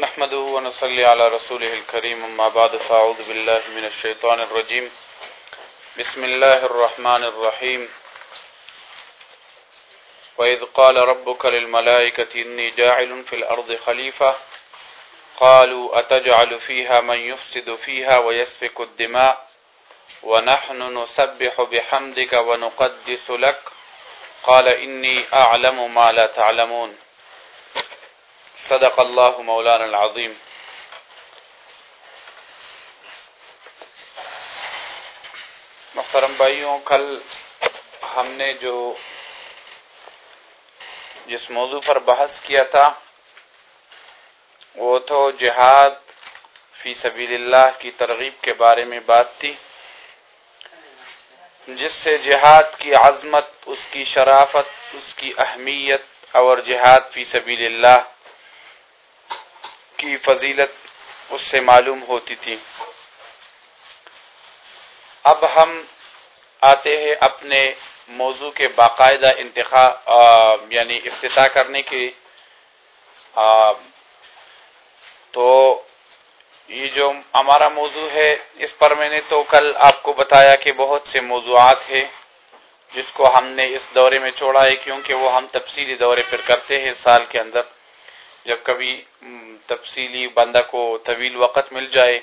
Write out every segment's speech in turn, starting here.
نحمده ونصلي على رسوله الكريم اما بعد فاعوذ بالله من الشيطان الرجيم. بسم الله الرحمن الرحيم. وإذ قال ربك للملائكة، إني جاعل في الأرض خليفة. قالوا، أتجعل فيها من يفسد فيها ويسفك الدماء؟ ونحن نسبح بحمدك ونقدس لك؟ قال، إني أعلم ما لا تعلمون. صدق اللہ مولانا العظیم. محترم بھائیوں، کل ہم نے جو جس موضوع پر بحث کیا تھا، وہ تو جہاد فی سبیل اللہ کی ترغیب کے بارے میں بات تھی، جس سے جہاد کی عظمت، اس کی شرافت، اس کی اہمیت اور جہاد فی سبیل اللہ کی فضیلت اس سے معلوم ہوتی تھی۔ اب ہم آتے ہیں اپنے موضوع کے باقاعدہ انتخاب یعنی افتتاح کرنے کی۔ تو یہ جو ہمارا موضوع ہے، اس پر میں نے تو کل آپ کو بتایا کہ بہت سے موضوعات ہیں جس کو ہم نے اس دورے میں چھوڑا ہے، کیونکہ وہ ہم تفصیلی دورے پر کرتے ہیں سال کے اندر۔ جب کبھی تفصیلی بندہ کو طویل وقت مل جائے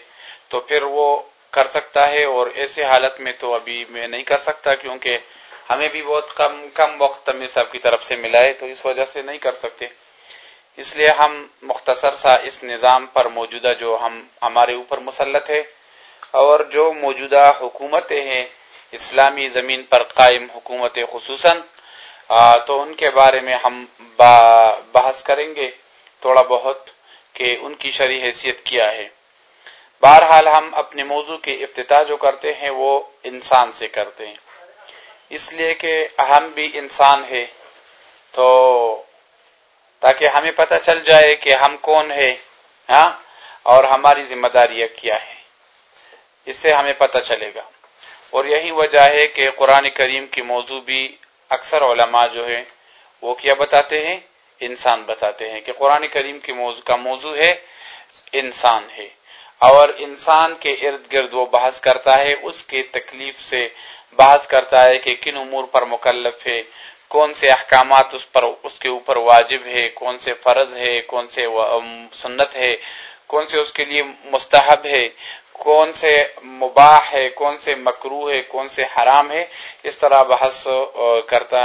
تو پھر وہ کر سکتا ہے اور ایسے حالت میں تو ابھی میں نہیں کر سکتا کیونکہ ہمیں بھی بہت کم کم وقت میں سب کی طرف سے ملا ہے تو اس وجہ سے نہیں کر سکتے۔ اس لیے ہم مختصر سا اس نظام پر موجودہ جو ہم ہمارے اوپر مسلط ہے اور جو موجودہ حکومتیں ہیں، اسلامی زمین پر قائم حکومت خصوصاً تو ان کے بارے میں ہم بحث کریں گے۔ تھوڑا بہت کہ ان کی شرح حیثیت کیا ہے۔ بہرحال ہم اپنے موضوع کے افتتاح جو کرتے ہیں وہ انسان سے کرتے ہیں۔ اس لیے کہ ہم بھی انسان ہے تو تاکہ ہمیں پتہ چل جائے کہ ہم کون ہے ہاں اور ہماری ذمہ داریاں کیا ہے اس سے ہمیں پتہ چلے گا۔ اور یہی وجہ ہے کہ قرآن کریم کی موضوع بھی اکثر علماء جو ہے وہ کیا بتاتے ہیں؟ انسان بتاتے ہیں کہ قرآن کریم کے موضوع کا موضوع ہے انسان ہے۔ اور انسان کے ارد گرد وہ بحث کرتا ہے، اس کے تکلیف سے بحث کرتا ہے کہ کن امور پر مکلف ہے، کون سے احکامات اس پر اس کے اوپر واجب ہے، کون سے فرض ہے، کون سے سنت ہے، کون سے اس کے لیے مستحب ہے، کون سے مباح ہے، کون سے مکرو ہے، کون سے حرام ہے۔ اس طرح بحث کرتا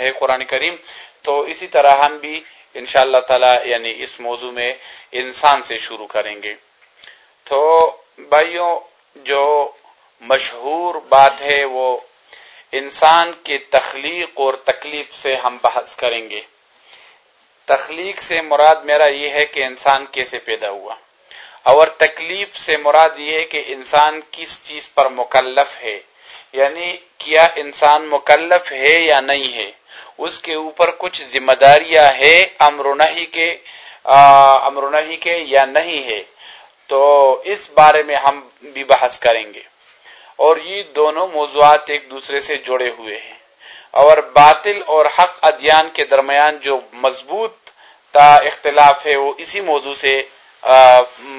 ہے قرآن کریم۔ تو اسی طرح ہم بھی ان شاء اللہ تعالی یعنی اس موضوع میں انسان سے شروع کریں گے۔ تو بھائیوں، جو مشہور بات ہے وہ انسان کی تخلیق اور تکلیف سے ہم بحث کریں گے۔ تخلیق سے مراد میرا یہ ہے کہ انسان کیسے پیدا ہوا۔ اور تکلیف سے مراد یہ ہے کہ انسان کس چیز پر مکلف ہے۔ یعنی کیا انسان مکلف ہے یا نہیں ہے۔ اس کے اوپر کچھ ذمہ داریاں ہے، امر نہیں کے امر نہیں کے یا نہیں ہے، تو اس بارے میں ہم بھی بحث کریں گے۔ اور یہ دونوں موضوعات ایک دوسرے سے جڑے ہوئے ہیں۔ اور باطل اور حق ادیان کے درمیان جو مضبوط تا اختلاف ہے، وہ اسی موضوع سے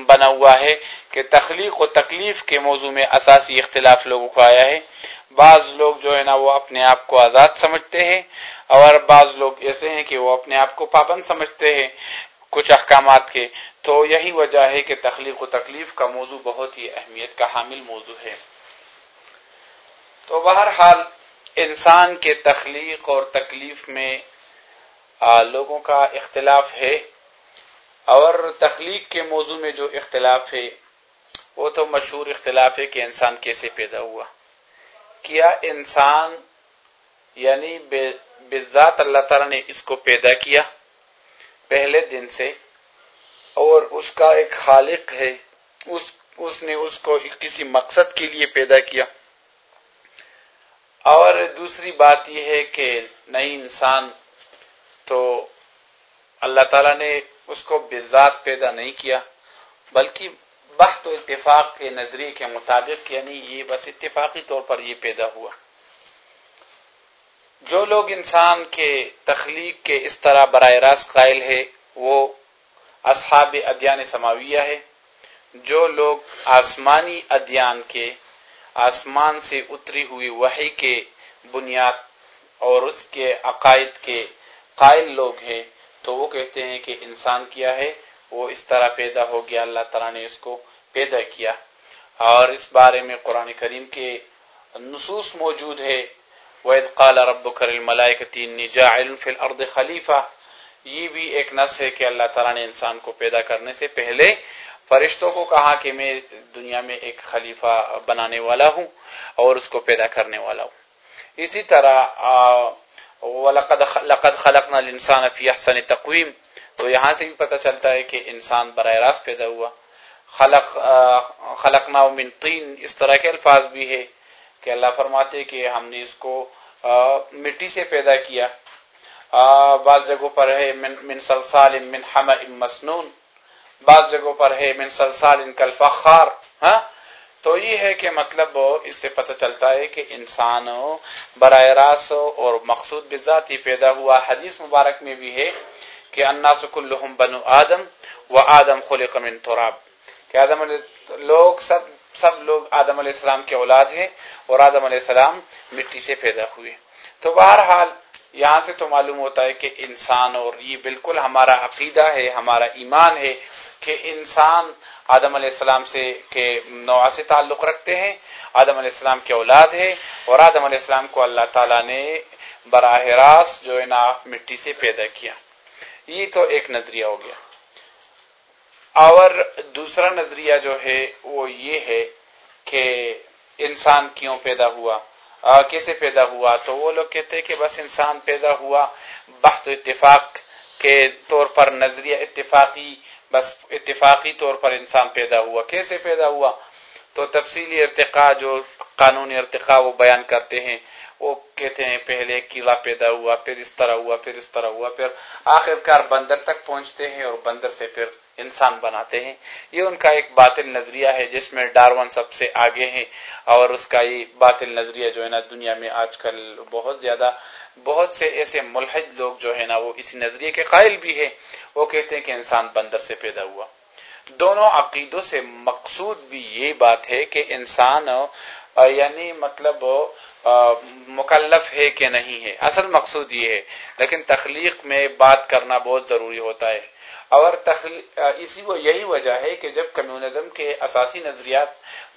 بنا ہوا ہے کہ تخلیق و تکلیف کے موضوع میں اساسی اختلاف لوگوں کو آیا ہے۔ بعض لوگ جو ہے نا وہ اپنے آپ کو آزاد سمجھتے ہیں اور بعض لوگ ایسے ہیں کہ وہ اپنے آپ کو پابند سمجھتے ہیں کچھ احکامات کے۔ تو یہی وجہ ہے کہ تخلیق و تکلیف کا موضوع بہت ہی اہمیت کا حامل موضوع ہے۔ تو بہرحال انسان کے تخلیق اور تکلیف میں لوگوں کا اختلاف ہے۔ اور تخلیق کے موضوع میں جو اختلاف ہے، وہ تو مشہور اختلاف ہے کہ انسان کیسے پیدا ہوا۔ کیا انسان یعنی بذات اللہ تعالیٰ نے اس کو پیدا کیا پہلے دن سے، اور اس کا ایک خالق ہے، اس اس نے اس کو کسی مقصد کے لیے پیدا کیا۔ اور دوسری بات یہ ہے کہ نئی انسان تو اللہ تعالیٰ نے اس کو بذات پیدا نہیں کیا، بلکہ بحت و اتفاق کے نظریے کے مطابق یعنی یہ بس اتفاقی طور پر یہ پیدا ہوا۔ جو لوگ انسان کے تخلیق کے اس طرح براہ راست قائل ہے وہ اصحاب ادیان سماویہ ہے جو لوگ آسمانی ادیان کے آسمان سے اتری ہوئی وحی کے بنیاد اور اس کے عقائد کے قائل لوگ ہیں تو وہ کہتے ہیں کہ انسان کیا ہے؟ وہ اس طرح پیدا ہو گیا، اللہ تعالیٰ نے اس کو پیدا کیا۔ اور اس بارے میں قرآن کریم کے نصوص موجود ہے۔ وید قال رب کر خلیفہ یہ بھی ایک نس ہے کہ اللہ تعالیٰ نے انسان کو پیدا کرنے سے پہلے فرشتوں کو کہا کہ میں دنیا میں ایک خلیفہ بنانے والا ہوں اور اس کو پیدا کرنے والا ہوں۔ اسی طرح لقد خلقنا الانسان فی احسن تقویم تو یہاں سے بھی پتہ چلتا ہے کہ انسان براہ راست پیدا ہوا. خلق خلقنا من طین. اس طرح کے الفاظ بھی ہے کہ اللہ فرماتے کہ ہم نے اس کو مٹی سے پیدا کیا. بعض جگہوں پر ہے من سلسال من حمع مسنون. بعض جگہوں پر ہے من سلسال ان کل فخار ہاں؟ تو یہ ہے کہ مطلب اس سے پتہ چلتا ہے کہ انسان براہ راست اور مقصود بذات ہی پیدا ہوا. حدیث مبارک میں بھی ہے کہ الناس كلهم بنو آدم و آدم خلق من تراب. کہ آدم لوگ سب سب لوگ آدم علیہ السلام کے اولاد ہیں اور آدم علیہ السلام مٹی سے پیدا ہوئے. تو بہرحال یہاں سے تو معلوم ہوتا ہے کہ انسان اور یہ بالکل ہمارا عقیدہ ہے، ہمارا ایمان ہے کہ انسان آدم علیہ السلام سے کے نوع سے تعلق رکھتے ہیں۔ آدم علیہ السلام کے اولاد ہے اور آدم علیہ السلام کو اللہ تعالیٰ نے براہ راست جو ہے نا مٹی سے پیدا کیا۔ یہ تو ایک نظریہ ہو گیا۔ اور دوسرا نظریہ جو ہے وہ یہ ہے کہ انسان کیوں پیدا ہوا؟ کیسے پیدا ہوا؟ تو وہ لوگ کہتے ہیں کہ بس انسان پیدا ہوا بحث اتفاق کے طور پر نظریہ اتفاقی بس اتفاقی طور پر انسان پیدا ہوا۔ کیسے پیدا ہوا؟ تو تفصیلی ارتقاء جو قانونی ارتقاء وہ بیان کرتے ہیں، وہ کہتے ہیں پہلے کیڑا پیدا ہوا، پھر اس طرح ہوا، پھر اس طرح ہوا، پھر آخر کار بندر تک پہنچتے ہیں اور بندر سے پھر انسان بناتے ہیں۔ یہ ان کا ایک باطل نظریہ ہے جس میں ڈارون سب سے آگے ہیں اور اس کا یہ باطل نظریہ جو ہے نا دنیا میں آج کل بہت زیادہ بہت سے ایسے ملحد لوگ جو ہے نا وہ اسی نظریے کے قائل بھی ہے وہ کہتے ہیں کہ انسان بندر سے پیدا ہوا۔ دونوں عقیدوں سے مقصود بھی یہ بات ہے کہ انسان یعنی مطلب مکلف ہے کہ نہیں ہے۔ اصل مقصود یہ ہے، لیکن تخلیق میں بات کرنا بہت ضروری ہوتا ہے۔ اور اسی وہ یہی وجہ ہے کہ جب کمیونزم کے اساسی نظریات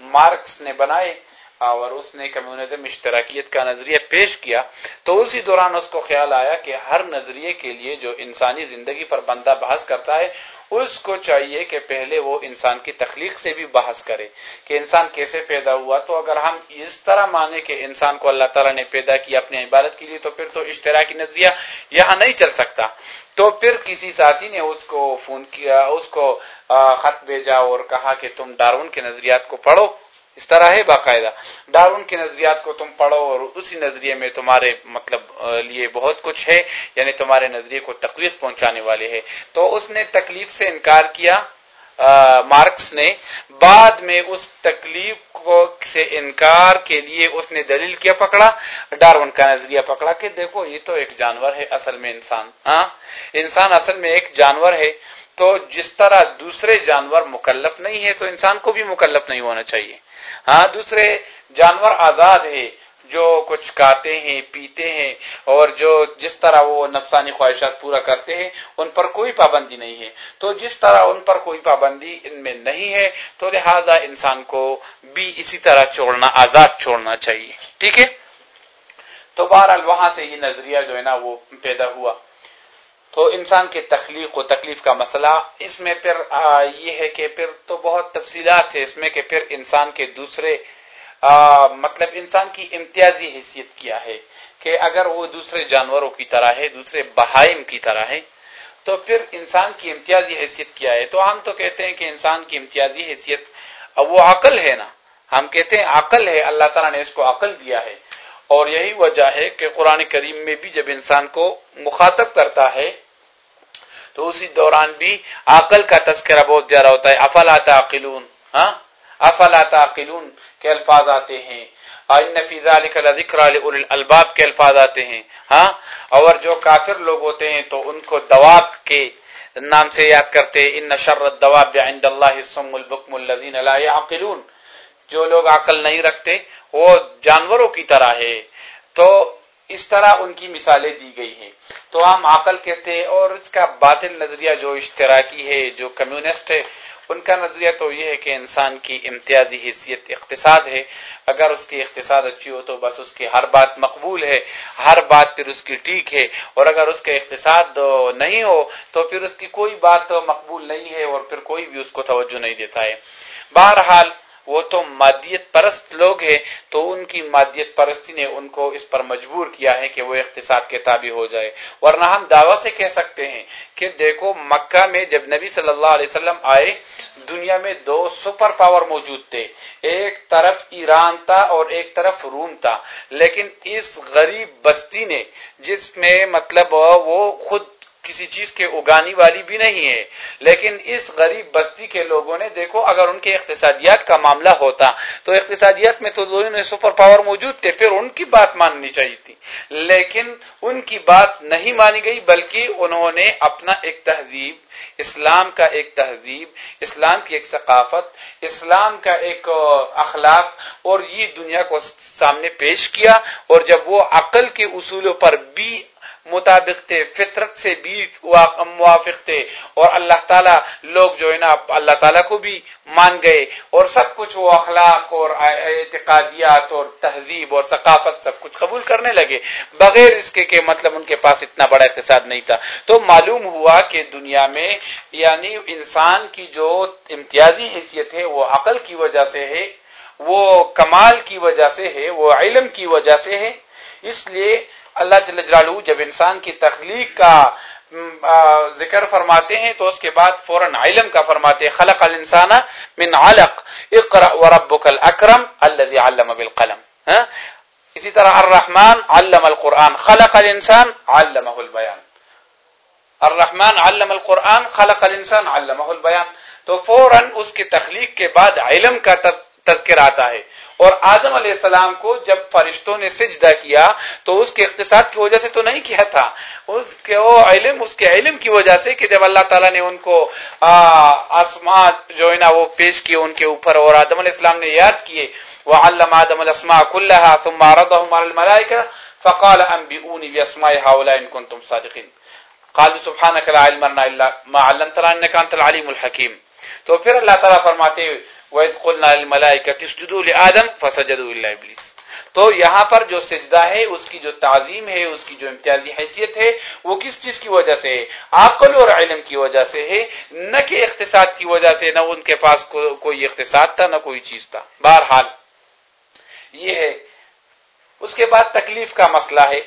مارکس نے بنائے اور اس نے کمیونزم اشتراکیت کا نظریہ پیش کیا تو اسی دوران اس کو خیال آیا کہ ہر نظریے کے لیے جو انسانی زندگی پر بندہ بحث کرتا ہے، اس کو چاہیے کہ پہلے وہ انسان کی تخلیق سے بھی بحث کرے کہ انسان کیسے پیدا ہوا۔ تو اگر ہم اس طرح مانے کہ انسان کو اللہ تعالیٰ نے پیدا کیا اپنی عبادت کے لیے، تو پھر تو اشتراکی نظریہ یہاں نہیں چل سکتا۔ تو پھر کسی ساتھی نے اس کو فون کیا، اس کو خط بھیجا اور کہا کہ تم ڈارون کے نظریات کو پڑھو۔ اس طرح ہے باقاعدہ۔ ڈارون کے نظریات کو تم پڑھو اور اسی نظریے میں تمہارے مطلب لیے بہت کچھ ہے یعنی تمہارے نظریے کو تکلیف پہنچانے والے ہے تو اس نے تکلیف سے انکار کیا مارکس نے۔ بعد میں اس تکلیف کو سے انکار کے لیے اس نے دلیل کیا پکڑا ڈارون کا نظریہ پکڑا کہ دیکھو، یہ تو ایک جانور ہے، اصل میں انسان ہاں انسان اصل میں ایک جانور ہے۔ تو جس طرح دوسرے جانور مکلف نہیں ہے تو انسان کو بھی مکلف نہیں ہونا چاہیے۔ ہاں دوسرے جانور آزاد ہے جو کچھ کھاتے ہیں، پیتے ہیں، اور جو جس طرح وہ نفسانی خواہشات پورا کرتے ہیں، ان پر کوئی پابندی نہیں ہے۔ تو جس طرح ان پر کوئی پابندی ان میں نہیں ہے، تو لہذا انسان کو بھی اسی طرح چھوڑنا، آزاد چھوڑنا چاہیے۔ ٹھیک ہے؟ تو بہرحال وہاں سے یہ نظریہ جو ہے نا، وہ پیدا ہوا۔ تو انسان کے تخلیق و تکلیف کا مسئلہ، اس میں پھر یہ ہے کہ پھر تو بہت تفصیلات ہے اس میں کہ پھر انسان کے دوسرے مطلب انسان کی امتیازی حیثیت کیا ہے کہ اگر وہ دوسرے جانوروں کی طرح ہے، دوسرے بہائم کی طرح ہے، تو پھر انسان کی امتیازی حیثیت کیا ہے؟ تو ہم تو کہتے ہیں کہ انسان کی امتیازی حیثیت وہ عقل ہے نا، ہم کہتے ہیں عقل ہے، اللہ تعالیٰ نے اس کو عقل دیا ہے اور یہی وجہ ہے کہ قرآن کریم میں بھی جب انسان کو مخاطب کرتا ہے تو اسی دوران بھی عقل کا تذکرہ بہت زیادہ ہوتا ہے۔ افلا تعقلون؟ ہاں؟ افلا تعقلون؟ کے الفاظ آتے ہیں۔ ذکر الباب کے الفاظ آتے ہیں۔ ہاں؟ اور جو کافر لوگ ہوتے ہیں تو ان کو دواب کے نام سے یاد کرتے ان شرط عند اللہ البکم الذین لا يعقلون جو لوگ عقل نہیں رکھتے، وہ جانوروں کی طرح ہے۔ تو اس طرح ان کی مثالیں دی گئی ہیں۔ تو ہم عقل کہتے ہیں، اور اس کا باطل نظریہ جو اشتراکی ہے، جو کمیونسٹ ہے، ان کا نظریہ تو یہ ہے کہ انسان کی امتیازی حیثیت اقتصاد ہے۔ اگر اس کی اقتصاد اچھی ہو تو بس اس کی ہر بات مقبول ہے، ہر بات پھر اس کی ٹھیک ہے۔ اور اگر اس کا اقتصاد نہیں ہو تو پھر اس کی کوئی بات مقبول نہیں ہے اور پھر کوئی بھی اس کو توجہ نہیں دیتا ہے۔ بہرحال وہ تو مادیت پرست لوگ ہیں، تو ان کی مادیت پرستی نے ان کو اس پر مجبور کیا ہے کہ وہ اقتصاد کے تابع ہو جائے۔ ورنہ ہم دعوی سے کہہ سکتے ہیں کہ دیکھو، مکہ میں جب نبی صلی اللہ علیہ وسلم آئے، دنیا میں دو سپر پاور موجود تھے۔ ایک طرف ایران تھا اور ایک طرف روم تھا۔ لیکن اس غریب بستی نے، جس میں مطلب وہ خود کسی چیز کے اگانی والی بھی نہیں ہے۔ لیکن اس غریب بستی کے لوگوں نے دیکھو، اگر ان کے اقتصادیات کا معاملہ ہوتا، تو اقتصادیات میں تو دونوں سپر پاور موجود تھے، پھر ان کی بات ماننی چاہیے تھی۔ لیکن ان کی بات نہیں مانی گئی، بلکہ انہوں نے اپنا ایک تہذیب، اسلام کا ایک تہذیب، اسلام کی ایک ثقافت، اسلام کا ایک اخلاق، اور یہ دنیا کو سامنے پیش کیا۔ اور جب وہ عقل کے اصولوں پر بھی مطابق تھے، فطرت سے بھی موافق تھے۔ اور اللہ تعالیٰ لوگ جو ہے نا، اللہ تعالیٰ کو بھی مان گئے۔ اور سب کچھ وہ اخلاق اور اعتقادیات اور تہذیب اور ثقافت سب کچھ قبول کرنے لگے۔ بغیر اس کے کہ مطلب ان کے پاس اتنا بڑا اقتصاد نہیں تھا۔ تو معلوم ہوا کہ دنیا میں یعنی انسان کی جو امتیازی حیثیت ہے، وہ عقل کی وجہ سے ہے، وہ کمال کی وجہ سے ہے، وہ علم کی وجہ سے ہے۔ اس لیے اللہ جل جلالہ جب انسان کی تخلیق کا ذکر فرماتے ہیں تو اس کے بعد فوراً علم کا فرماتے ہیں، خلق الانسان من علق اقرا وربك الاکرم الذي علم بالقلم اسی طرح الرحمن علم القرآن، خلق الانسان علمه البیان۔ الرحمن علم القرآن، خلق الانسان علمه البیان۔ تو فوراً اس کی تخلیق کے بعد علم کا تذکر آتا ہے۔ اور آدم علیہ السلام کو جب فرشتوں نے سجدہ کیا تو اس کے اقتصاد کی وجہ سے تو نہیں کیا تھا۔ اس کے وہ علم، اس کے علم کی وجہ سے کہ جب اللہ تعالیٰ نے ان کو آسمان جو ہے نا، وہ پیش کیے ان کے اوپر اور آدم علیہ السلام نے یاد کیے۔ وہ علم آدم الاسماء كلها ثم عرضهم على الملائكه فقال انبئوني باسماء هؤلاء ان كنتم صادقين۔ قالوا سبحانك لا علم لنا الا ما علمتنا انك انت العليم الحكيم۔ تو پھر اللہ تعالیٰ فرماتے وَإِذْ قُلْنَا لِلْمَلَائِكَةِ اسْجُدُوا لِآدَمَ فَسَجَدُوا إِلَّا إِبْلِيسَ۔ تو یہاں پر جو سجدہ ہے، اس کی جو تعظیم ہے، اس کی جو امتیازی حیثیت ہے، وہ کس چیز کی وجہ سے ہے؟ عقل اور علم کی وجہ سے ہے، نہ کہ اقتصاد کی وجہ سے، نہ ان کے پاس کوئی اقتصاد تھا، نہ کوئی چیز تھا۔ بہرحال، یہ ہے۔ اس کے بعد تکلیف کا مسئلہ ہے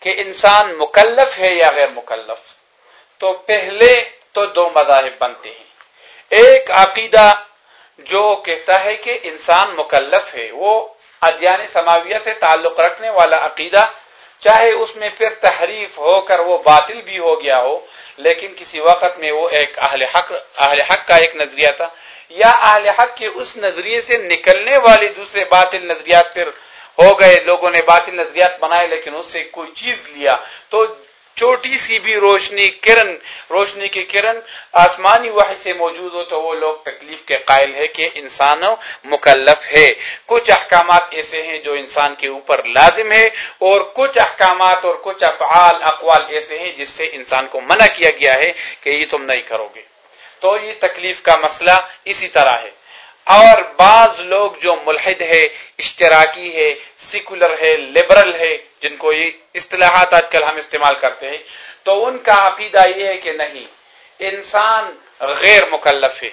کہ انسان مکلف ہے یا غیر مکلف۔ تو پہلے تو دو مذاہب بنتے ہیں۔ ایک عقیدہ جو کہتا ہے کہ انسان مکلف ہے، وہ ادیان سماویہ سے تعلق رکھنے والا عقیدہ، چاہے اس میں پھر تحریف ہو کر وہ باطل بھی ہو گیا ہو، لیکن کسی وقت میں وہ ایک اہل حق اہل حق کا ایک نظریہ تھا۔ یا اہل حق کے اس نظریے سے نکلنے والے دوسرے باطل نظریات پھر ہو گئے، لوگوں نے باطل نظریات بنائے لیکن اس سے کوئی چیز لیا۔ تو چھوٹی سی بھی روشنی کرن، روشنی کی کرن آسمانی وحی سے موجود ہو تو وہ لوگ تکلیف کے قائل ہے کہ انسان مکلف ہے۔ کچھ احکامات ایسے ہیں جو انسان کے اوپر لازم ہے اور کچھ احکامات اور کچھ افعال، اقوال ایسے ہیں جس سے انسان کو منع کیا گیا ہے کہ یہ تم نہیں کرو گے۔ تو یہ تکلیف کا مسئلہ اسی طرح ہے۔ اور بعض لوگ جو ملحد ہے، اشتراکی ہے سیکولر ہے لبرل ہے جن کو یہ اصطلاحات آج کل ہم استعمال کرتے ہیں، تو ان کا عقیدہ یہ ہے کہ نہیں، انسان غیر مکلف ہے۔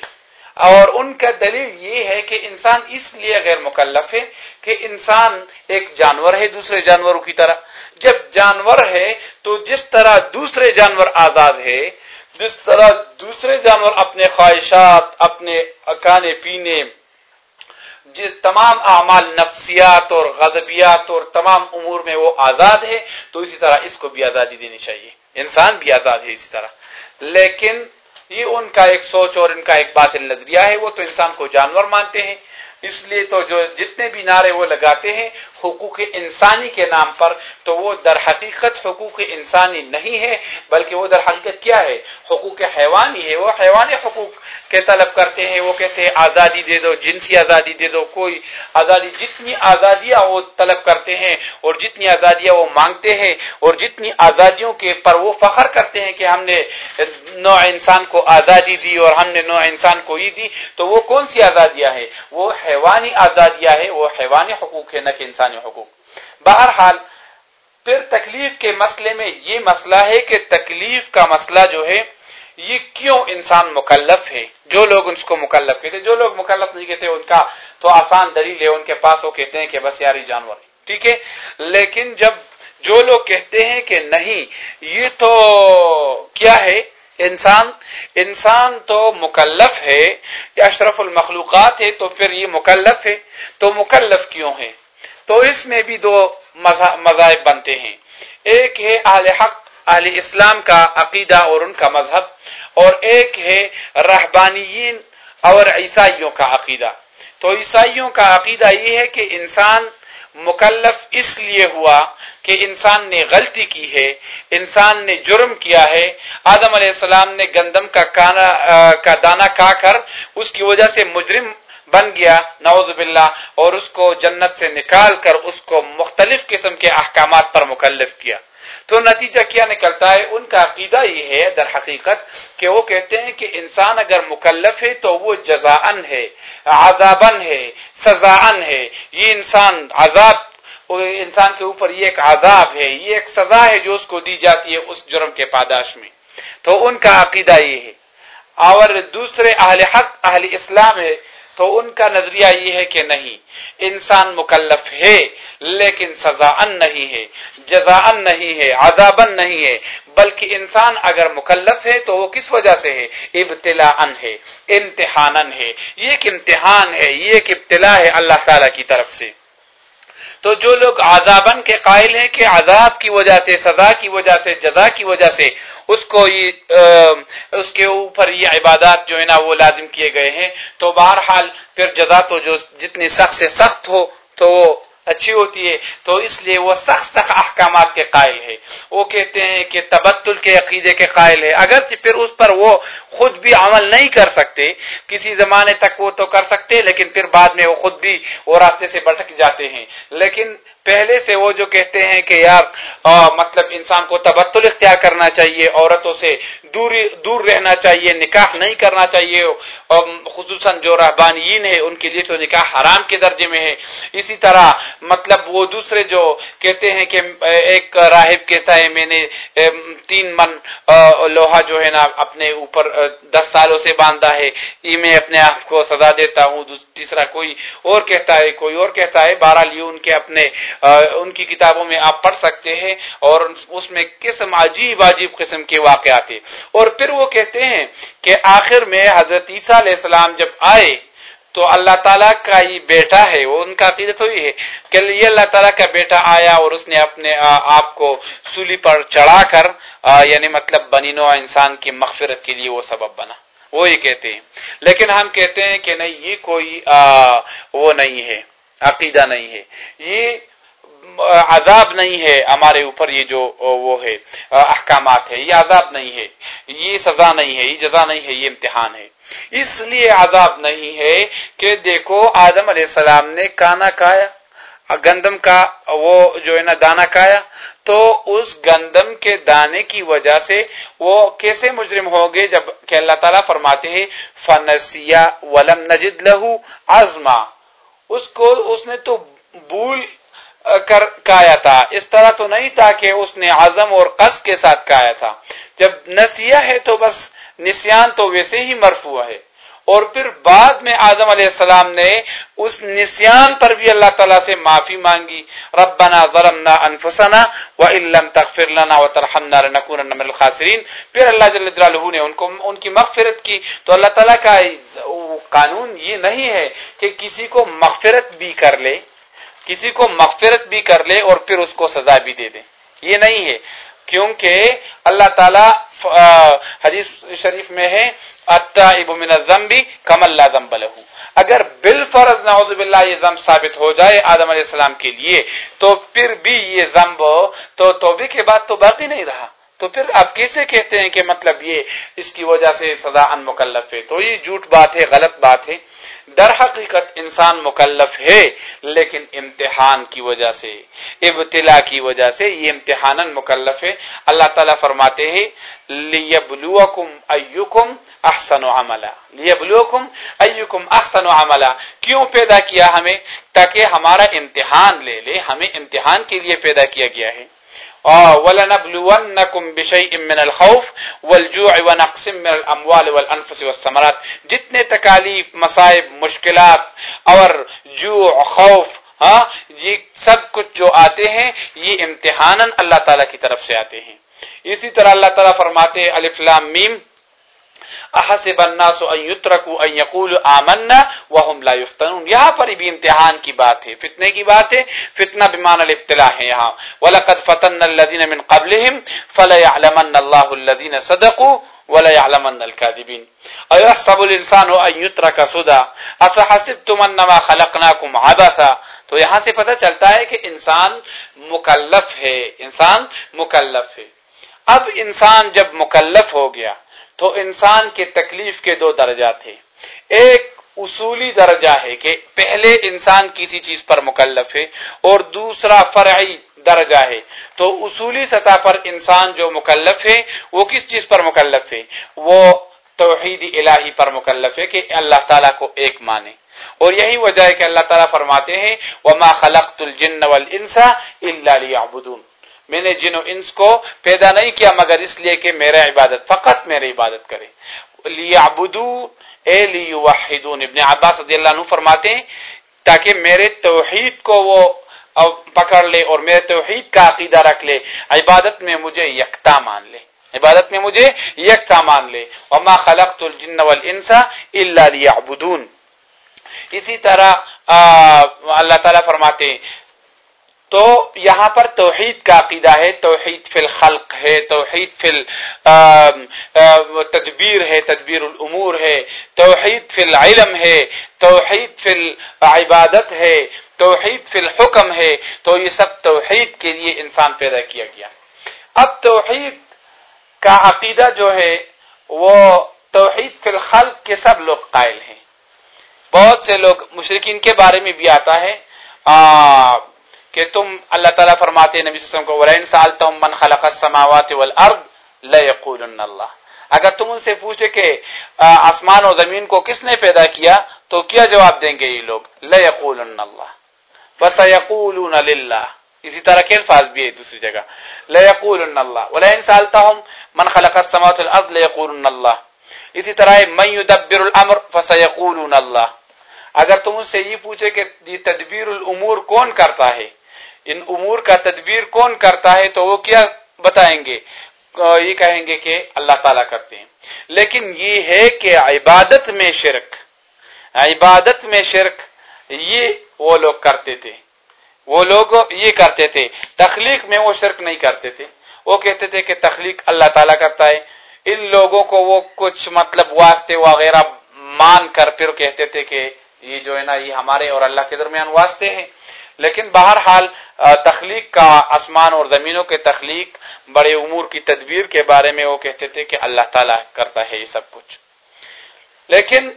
اور ان کا دلیل یہ ہے کہ انسان اس لیے غیر مکلف ہے کہ انسان ایک جانور ہے دوسرے جانوروں کی طرح۔ جب جانور ہے، تو جس طرح دوسرے جانور آزاد ہے، جس طرح دوسرے جانور اپنے خواہشات، اپنے کھانے پینے جس تمام اعمال نفسیات اور غضبیات اور تمام امور میں وہ آزاد ہے، تو اسی طرح اس کو بھی آزادی دینی چاہیے۔ انسان بھی آزاد ہے اسی طرح۔ لیکن یہ ان کا ایک سوچ اور ان کا ایک باطل نظریہ ہے، وہ تو انسان کو جانور مانتے ہیں۔ اس لیے تو جو جتنے بھی نعرے وہ لگاتے ہیں، حقوق انسانی کے نام پر تو وہ در حقیقت حقوق انسانی نہیں ہے، بلکہ وہ در حقیقت کیا ہے؟ حقوق حیوانی ہے۔ وہ حیوانی حقوق کے طلب کرتے ہیں، وہ کہتے ہیں، آزادی دے دو، جنسی آزادی دے دو، کوئی آزادی، جتنی آزادیاں وہ طلب کرتے ہیں اور جتنی آزادیاں وہ مانگتے ہیں اور جتنی آزادیوں کے پر وہ فخر کرتے ہیں کہ ہم نے نو انسان کو آزادی دی اور ہم نے نو انسان کو ہی دی، تو وہ کون سی آزادیاں ہیں؟ وہ حیوانی آزادیاں ہیں، وہ حیوانی حقوق ہے نہ کہ انسانی حقوق۔ بہرحال، پھر تکلیف کے مسئلے میں یہ مسئلہ ہے کہ تکلیف کا مسئلہ جو ہے یہ کیوں انسان مکلف ہے؟ جو لوگ اس کو مکلف کہتے جو لوگ مکلف نہیں کہتے، ان کا تو آسان دلیل ہے، ان کے پاس وہ کہتے ہیں کہ بس یاری جانور ٹھیک ہے؟ لیکن جب جو لوگ کہتے ہیں کہ نہیں، یہ تو کیا ہے؟ انسان انسان تو مکلف ہے یا اشرف المخلوقات ہے، تو پھر یہ مکلف ہے، تو مکلف کیوں ہے؟ تو اس میں بھی دو مذاہب بنتے ہیں۔ ایک ہے اہل حق، اہل اسلام کا عقیدہ اور ان کا مذہب۔ اور ایک ہے رہبانیین اور عیسائیوں کا عقیدہ۔ تو عیسائیوں کا عقیدہ یہ ہے کہ انسان مکلف اس لیے ہوا کہ انسان نے غلطی کی ہے، انسان نے جرم کیا ہے۔ آدم علیہ السلام نے گندم کا کانا کا دانا کھا کر اس کی وجہ سے مجرم بن گیا، نعوذ باللہ، اور اس کو جنت سے نکال کر اس کو مختلف قسم کے احکامات پر مکلف کیا۔ تو نتیجہ کیا نکلتا ہے؟ ان کا عقیدہ یہ ہے در حقیقت کہ وہ کہتے ہیں کہ انسان اگر مکلف ہے تو وہ جزاً ہے عذابن ہے سزاً ہے۔ یہ انسان عذاب، انسان کے اوپر یہ ایک عذاب ہے، یہ ایک سزا ہے جو اس کو دی جاتی ہے اس جرم کے پاداش میں۔ تو ان کا عقیدہ یہ ہے۔ اور دوسرے اہل حق، اہل اسلام ہے، تو ان کا نظریہ یہ ہے کہ نہیں، انسان مکلف ہے۔ لیکن سزا ان نہیں ہے، جزا ان نہیں ہے عذابن نہیں ہے۔ بلکہ انسان اگر مکلف ہے تو وہ کس وجہ سے ہے؟ ابتلا ان ہے امتحان ہے۔ یہ ایک امتحان ہے، یہ ایک ابتلا ہے اللہ تعالی کی طرف سے۔ تو جو لوگ عذابن کے قائل ہیں کہ عذاب کی وجہ سے، سزا کی وجہ سے، جزا کی وجہ سے، اس کو یہ اس کے اوپر یہ عبادات جو ہے نا وہ لازم کیے گئے ہیں، تو بہرحال پھر جزا تو جو جتنی سخت سے سخت ہو تو وہ اچھی ہوتی ہے، تو اس لیے وہ سخت سخت احکامات کے قائل ہے۔ وہ کہتے ہیں کہ تبتل کے عقیدے کے قائل ہے۔ اگر پھر اس پر وہ خود بھی عمل نہیں کر سکتے، کسی زمانے تک وہ تو کر سکتے، لیکن پھر بعد میں وہ خود بھی وہ راستے سے بٹک جاتے ہیں۔ لیکن پہلے سے وہ جو کہتے ہیں کہ یار مطلب انسان کو تبتل اختیار کرنا چاہیے، عورتوں سے دور دور رہنا چاہیے، نکاح نہیں کرنا چاہیے، اور خصوصاً جو رحبانیین ہے ان کے لیے تو نکاح حرام کے درجے میں ہے۔ اسی طرح مطلب وہ دوسرے جو کہتے ہیں کہ ایک راہب کہتا ہے، میں نے تین من لوہا جو ہے نا، اپنے اوپر دس سالوں سے باندھا ہے، یہ میں اپنے آپ کو سزا دیتا ہوں۔ تیسرا کوئی اور کہتا ہے، کوئی اور کہتا ہے بارہ لیے ان کے اپنے ان کی کتابوں میں آپ پڑھ سکتے ہیں اور اس میں قسم، عجیب عجیب قسم کے واقعات ہیں۔ اور پھر وہ کہتے ہیں کہ آخر میں حضرت عیسیٰ علیہ السلام جب آئے تو اللہ تعالیٰ کا یہ بیٹا ہے، وہ ان کا عقیدت ہوئی ہے کہ یہ اللہ تعالیٰ کا بیٹا آیا اور اس نے اپنے آپ کو سولی پر چڑھا کر یعنی مطلب بنی نو انسان کی مغفرت کے لیے وہ سبب بنا۔ وہ یہ کہتے ہیں۔ لیکن ہم کہتے ہیں کہ نہیں، یہ کوئی وہ نہیں ہے، عقیدہ نہیں ہے۔ یہ عذاب نہیں ہے ہمارے اوپر یہ جو وہ ہے، احکامات ہے یہ عذاب نہیں ہے، یہ سزا نہیں ہے، یہ جزا نہیں ہے، یہ امتحان ہے۔ اس لیے عذاب نہیں ہے کہ دیکھو آدم علیہ السلام نے کانا کھایا، گندم کا وہ جو ہے نا دانا کھایا، تو اس گندم کے دانے کی وجہ سے وہ کیسے مجرم ہو گئے؟ جبکہ اللہ تعالیٰ فرماتے ہیں فنسیا ولم نجد لہو آزما اس کو، اس نے تو بھول کر کایا تھا۔ اس طرح تو نہیں تھا کہ اس نے عزم اور قص کے ساتھ کایا تھا۔ جب نسیہ ہے تو بس نسیان تو ویسے ہی مرفوع ہے۔ اور پھر بعد میں آدم علیہ السلام نے اس نسیان پر بھی اللہ تعالیٰ سے معافی مانگی۔ ربنا ظلمنا انفسنا وَإِلَّمْ تَغْفِرْ لَنَا وَتَرْحَمْنَا لَنَكُونَنَّ مِنَ الْخَاسِرِينَ پھر اللہ جل جلالہ نے ان کو، ان کی مغفرت کی۔ تو اللہ تعالیٰ کا قانون یہ نہیں ہے کہ کسی کو مغفرت بھی کر لے۔ کسی کو مغفرت بھی کر لے اور پھر اس کو سزا بھی دے دے۔ یہ نہیں ہے، کیونکہ اللہ تعالیٰ حدیث شریف میں ہے، التائب من الذنب کمل لا ذنب له اگر بالفرض نعوذ باللہ یہ ذنب ثابت ہو جائے آدم علیہ السلام کے لیے، تو پھر بھی یہ ذنب، تو توبے کے بعد تو باقی نہیں رہا۔ تو پھر آپ کیسے کہتے ہیں کہ مطلب یہ اس کی وجہ سے سزا ان مکلف ہے؟ تو یہ جھوٹ بات ہے، غلط بات ہے۔ در حقیقت انسان مکلف ہے، لیکن امتحان کی وجہ سے، ابتلا کی وجہ سے یہ امتحان مکلف ہے۔ اللہ تعالیٰ فرماتے ہیں، لیبلوکم ایکم احسن و عملہ لیبلوکم ایکم احسن و عملہ کیوں پیدا کیا ہمیں؟ تاکہ ہمارا امتحان لے لے، ہمیں امتحان کے لیے پیدا کیا گیا ہے۔ وَلَنَبْلُوَنَّكُمْ بِشَيْءٍ مِّنَ الْخَوْفِ وَالْجُوعِ وَنَقْسِمْ مِّنَ الْأَمْوَالِ وَالْأَنفُسِ وَالثَّمَرَاتِ. جتنے تکالیف، مصائب، مشکلات، اور جوع، خوف ہاں یہ سب کچھ جو آتے ہیں، یہ امتحاناً اللہ تعالیٰ کی طرف سے آتے ہیں۔ اسی طرح اللہ تعالیٰ فرماتے ہیں، الف لام میم احسب الناس ان يتركوا ان يقولوا آمنا وهم لا يفتنون یہاں پر بھی امتحان کی بات ہے، فتنے کی بات ہے، فتنہ بمان الابتلاء ہے یہاں. ولقد فتن الذين من قبلهم فلا يعلمن الله الذين صدقوا ولا يعلمن الكاذبين. ايحسب الانسان ان يترك سدى؟ افحسبتم انما خلقناكم عبثا؟ تو یہاں سے پتہ چلتا ہے کہ انسان مکلف ہے، انسان مکلف ہے. اب انسان جب مکلف ہو گیا تو انسان کے تکلیف کے دو درجات تھے۔ ایک اصولی درجہ ہے کہ پہلے انسان کسی چیز پر مکلف ہے اور دوسرا فرعی درجہ ہے۔ تو اصولی سطح پر انسان جو مکلف ہے، وہ کس چیز پر مکلف ہے؟ وہ توحید الہی پر مکلف ہے کہ اللہ تعالیٰ کو ایک مانے۔ اور یہی وجہ ہے کہ اللہ تعالیٰ فرماتے ہیں، وما خلقت الجن والانس الا ليعبدون۔ میں نے جن و انس کو پیدا نہیں کیا مگر اس لیے کہ میرا عبادت فقط میری عبادت کرے۔ اے ابن عباس رضی اللہ عنہ فرماتے ہیں، تاکہ میرے توحید کو وہ پکڑ لے اور میرے توحید کا عقیدہ رکھ لے۔ عبادت میں مجھے یکتا مان لے۔ عبادت میں مجھے یکتا مان لے۔ وما خلقت الجن والانس الا ليعبدون اسی طرح اللہ تعالیٰ فرماتے ہیں تو یہاں پر توحید کا عقیدہ ہے، توحید فی الخلق ہے، توحید فی تدبیر ہے، تدبیر الامور ہے، توحید فی العلم ہے، توحید فی العبادت ہے، توحید فی الحکم ہے، تو یہ سب توحید کے لیے انسان پیدا کیا گیا۔ اب توحید کا عقیدہ جو ہے، وہ توحید فی الخلق کے سب لوگ قائل ہیں۔ بہت سے لوگ مشرقین کے بارے میں بھی آتا ہے۔ کہ تم اللہ تعالیٰ فرماتے نبی صلی اللہ علیہ وسلم کو من خلق السماوات والارض لا يقولن الله اگر تم ان سے پوچھے کہ آسمان و زمین کو کس نے پیدا کیا، تو کیا جواب دیں گے یہ لوگ؟ لا يقولن الله فسيقولون اسی طرح کے الفاظ بھی ہے دوسری جگہ۔ لا يقولن الله۔ ولئن سالتهم من خلق السماوات والارض لا يقولن اسی طرح من يدبر الامر فسيقولون الله اگر تم ان سے یہ پوچھے کہ یہ تدبیر الامور کون کرتا ہے ان امور کا تدبیر کون کرتا ہے تو وہ کیا بتائیں گے؟ یہ کہیں گے کہ اللہ تعالیٰ کرتے ہیں۔ لیکن یہ ہے کہ عبادت میں شرک، عبادت میں شرک، یہ وہ لوگ کرتے تھے۔ وہ لوگ یہ کرتے تھے، تخلیق میں وہ شرک نہیں کرتے تھے۔ وہ کہتے تھے کہ تخلیق اللہ تعالیٰ کرتا ہے۔ ان لوگوں کو وہ کچھ مطلب واسطے وغیرہ مان کر پھر کہتے تھے کہ یہ جو ہے نا، یہ ہمارے اور اللہ کے درمیان واسطے ہیں۔ لیکن بہرحال تخلیق کا آسمان اور زمینوں کے تخلیق بڑے امور کی تدبیر کے بارے میں وہ کہتے تھے کہ اللہ تعالیٰ کرتا ہے یہ سب کچھ۔ لیکن،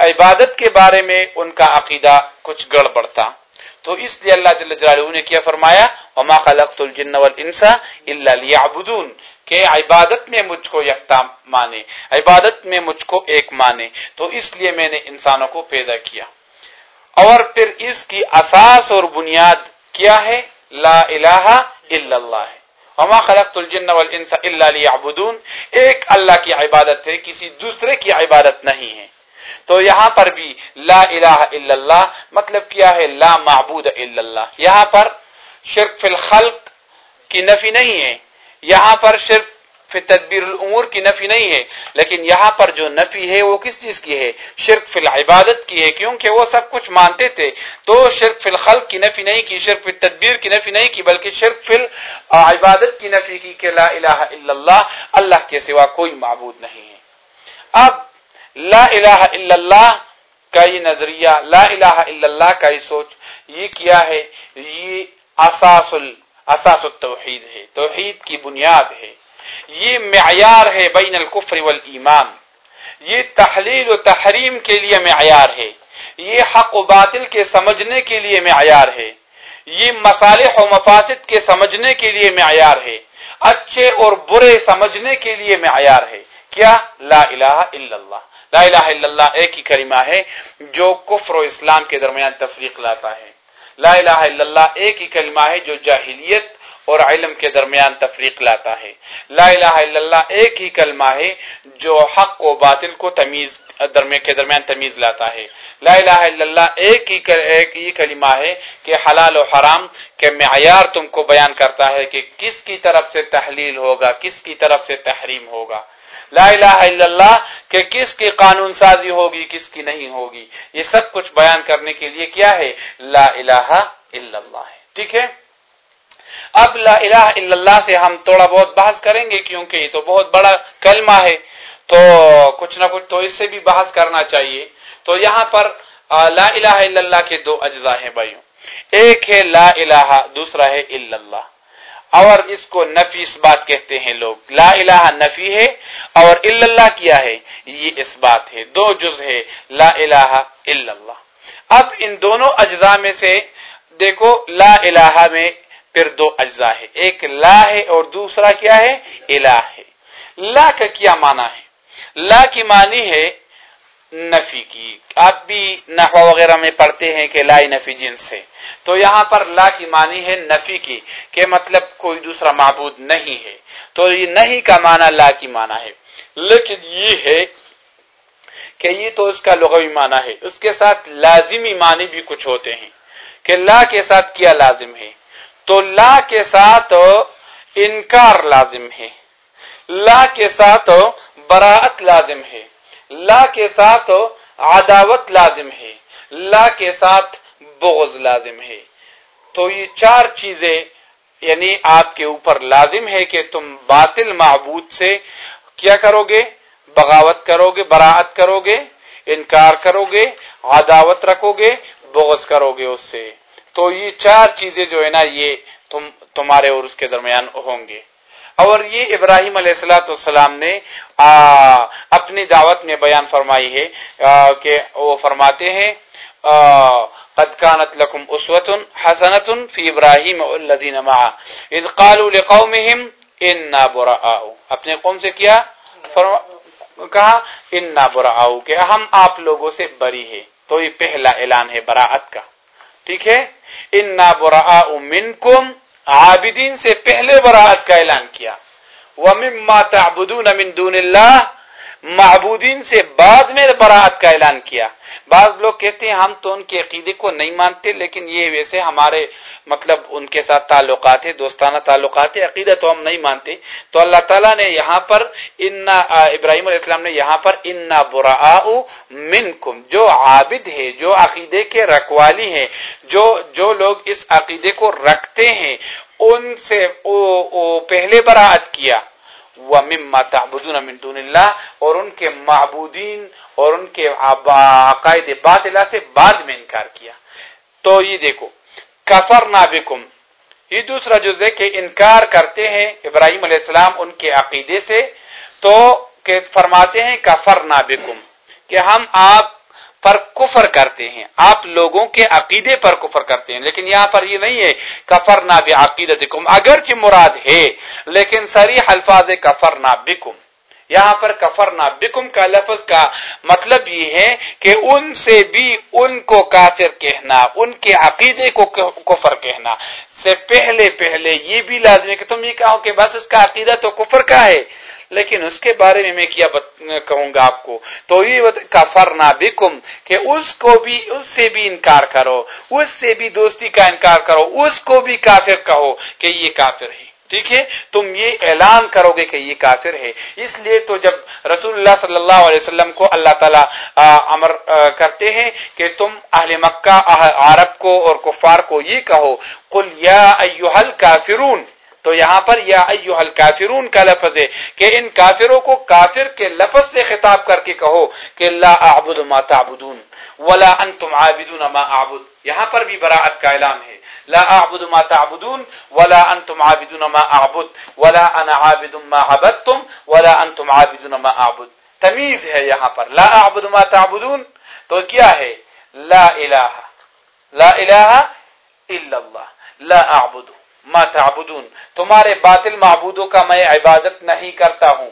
عبادت کے بارے میں ان کا عقیدہ کچھ گڑبڑ تھا۔ تو اس لیے اللہ جل جلالہ نے کیا فرمایا، وما خلقت الجن والانس الا ليعبدون، کہ عبادت میں مجھ کو یکتا مانے، عبادت میں مجھ کو ایک مانے۔ تو اس لیے میں نے انسانوں کو پیدا کیا۔ اور پھر اس کی اساس اور بنیاد کیا ہے؟ لا الہ الا اللہ ہے۔ وما خلقت الجن والانس الا ليعبدون۔ ایک اللہ کی عبادت ہے، کسی دوسرے کی عبادت نہیں ہے۔ تو یہاں پر بھی لا الہ الا اللہ مطلب کیا ہے؟ لا معبود الا اللہ۔ یہاں پر شرک فی الخلق کی نفی نہیں ہے۔ یہاں پر شرک پھر تدبیر العمور کی نفی نہیں ہے، لیکن یہاں پر جو نفی ہے وہ کس چیز کی ہے؟ شرک فی العبادت کی ہے، کیونکہ وہ سب کچھ مانتے تھے۔ تو شرک فی الخلق کی نفی نہیں کی، شرک فی تدبیر کی نفی نہیں کی، بلکہ شرک فی عبادت کی نفی کی کہ لا الہ الا اللہ اللہ کے سوا کوئی معبود نہیں ہے۔ اب لا الہ الا اللہ کا یہ نظریہ، لا الہ الا اللہ کا یہ سوچ، یہ کیا ہے؟ یہ اساس اساس التوحید ہے۔ توحید کی بنیاد ہے۔ یہ معیار ہے بین الکفر والایمان۔ یہ تحلیل و تحریم کے لیے معیار ہے۔ یہ حق و باطل کے سمجھنے کے لیے معیار ہے۔ یہ مصالح و مفاسد کے سمجھنے کے لیے معیار ہے۔ اچھے اور برے سمجھنے کے لیے معیار ہے۔ کیا؟ لا الہ الا اللہ۔ لا الہ الا اللہ ایک ہی کریمہ ہے جو کفر و اسلام کے درمیان تفریق لاتا ہے۔ لا الہ الا اللہ ایک ہی کلمہ ہے جو جاہلیت اور علم کے درمیان تفریق لاتا ہے۔ لا الہ الا اللہ ایک ہی کلمہ ہے جو حق و باطل کو تمیز درمیان کے درمیان تمیز لاتا ہے۔ لا الہ الا اللہ ایک ہی ایک ہی کلمہ ہے کہ حلال و حرام کے معیار تم کو بیان کرتا ہے کہ کس کی طرف سے تحلیل ہوگا، کس کی طرف سے تحریم ہوگا۔ لا الہ الا اللہ کہ کس کی قانون سازی ہوگی، کس کی نہیں ہوگی۔ یہ سب کچھ بیان کرنے کے لیے کیا ہے؟ لا الہ الا اللہ ہے۔ ٹھیک ہے؟ اب لا الہ الا اللہ سے ہم تھوڑا بہت بحث کریں گے کیونکہ یہ تو بہت بڑا کلمہ ہے تو کچھ نہ کچھ تو اس سے بھی بحث کرنا چاہیے۔ تو یہاں پر لا الہ الا اللہ کے دو اجزاء ہیں بھائیوں۔ ایک ہے لا الہ، دوسرا ہے الا اللہ۔ اور اس کو نفی اس بات کہتے ہیں لوگ۔ لا الہ نفی ہے اور الا اللہ کیا ہے؟ یہ اس بات ہے۔ دو جز ہے لا الہ الا اللہ۔ اب ان دونوں اجزاء میں سے دیکھو، لا الہ میں پھر دو اجزاء ہے ایک لا ہے اور دوسرا کیا ہے؟ الہ ہے۔ لا کا کیا معنی ہے؟ لا کی معنی ہے نفی کی۔ آپ بھی نحو وغیرہ میں پڑھتے ہیں کہ لا نفی جنس ہے۔ تو یہاں پر لا کی معنی ہے نفی کی، کہ مطلب کوئی دوسرا معبود نہیں ہے۔ تو یہ نہیں کا معنی لا کی معنی ہے۔ لیکن یہ ہے کہ یہ تو اس کا لغوی معنی ہے۔ اس کے ساتھ لازمی معنی بھی کچھ ہوتے ہیں۔ کہ لا کے ساتھ کیا لازم ہے؟ تو لا کے ساتھ انکار لازم ہے۔ لا کے ساتھ براعت لازم ہے۔ لا کے ساتھ عداوت لازم ہے۔ لا کے ساتھ بغض لازم ہے۔ تو یہ چار چیزیں یعنی آپ کے اوپر لازم ہے کہ تم باطل معبود سے کیا کرو گے؟ بغاوت کرو گے، براعت کرو گے، انکار کرو گے، عداوت رکھو گے، بغض کرو گے اس سے۔ تو یہ چار چیزیں جو ہے نا، یہ تم، تمہارے اور اس کے درمیان ہوں گے۔ اور یہ ابراہیم علیہ السلاۃ والسلام نے اپنی دعوت میں بیان فرمائی ہے کہ وہ فرماتے ہیں قد كانت لكم اسوه حسنه في ابراهيم والذين معه اذ قالوا لقومهم انا براء۔ اپنے قوم سے کیا؟ کہا، انا براء، کہ ہم آپ لوگوں سے بری ہے تو یہ پہلا اعلان ہے براءت کا۔ ٹھیک ہے؟ ان نا برا منكم، عابدین سے پہلے براعت کا اعلان کیا۔ وَمِمَّا تَعْبُدُونَ مِن دُونِ اللَّهِ، معبودین سے بعد میں براعت کا اعلان کیا۔ بعض لوگ کہتے ہیں ہم تو ان کے عقیدے کو نہیں مانتے، لیکن یہ ویسے ہمارے مطلب ان کے ساتھ تعلقات ہے دوستانہ تعلقات ہے عقیدہ تو ہم نہیں مانتے۔ تو اللہ تعالیٰ نے یہاں پر انا ابراہیم علیہ السلام نے یہاں پر انا برا منکم، جو عابد ہے، جو عقیدے کے رکوالی ہیں، جو جو لوگ اس عقیدے کو رکھتے ہیں، ان سے او او، پہلے براعت کیا۔ وہ مما تعبدون من دون اللہ اور ان کے معبودین اور ان کے عقائد باطلا سے بعد میں انکار کیا۔ تو یہ دیکھو کفر نابکم یہ دوسرا جز ہے کہ انکار کرتے ہیں ابراہیم علیہ السلام ان کے عقیدے سے۔ تو کہ فرماتے ہیں کفر نابکم کہ ہم آپ پر کفر کرتے ہیں۔ آپ لوگوں کے عقیدے پر کفر کرتے ہیں، لیکن یہاں پر یہ نہیں ہے، کفر ناب عقیدت اگرچہ مراد ہے، لیکن سری الفاظ کفر نابکم یہاں پر کفر بکم کا لفظ کا مطلب یہ ہے کہ ان سے بھی ان کو کافر کہنا، ان کے عقیدے کو کفر کہنا۔ سے پہلے پہلے یہ بھی لازمی کہ تم یہ کہو کہ بس اس کا عقیدہ تو کفر کا ہے۔ لیکن اس کے بارے میں میں کیا کہوں گا آپ کو؟ تو یہ کفر بکم کہ اس کو بھی اس سے بھی انکار کرو، اس سے بھی دوستی کا انکار کرو، اس کو بھی کافر کہو کہ یہ کافر ہے۔ ٹھیک ہے؟ تم یہ اعلان کرو گے کہ یہ کافر ہے۔ اس لیے تو جب رسول اللہ صلی اللہ علیہ وسلم کو اللہ تعالیٰ امر کرتے ہیں کہ تم اہل مکہ عرب کو اور کفار کو یہ کہو، قل یا ایوہل کافرون تو یہاں پر یا ایوہل کافرون کا لفظ ہے کہ ان کافروں کو کافر کے لفظ سے خطاب کر کے کہو کہ لا اعبد ما تعبدون ولا انتم عابدون ما اعبد۔ یہاں پر بھی براعت کا اعلان ہے۔ لا اعبد ما تعبدون ولا انتم عابدون ما اعبد۔ ولا انا عابد ما عبدتم ولا انتم عابدون ما اعبد۔ تمیز ہے یہاں پر۔ لا اعبد ما تعبدون۔ تو کیا ہے؟ لا الہ۔ لا الہ الا اللہ۔ لا اعبد۔ ما تعبدون، تمہارے باطل معبودوں کا میں عبادت نہیں کرتا ہوں۔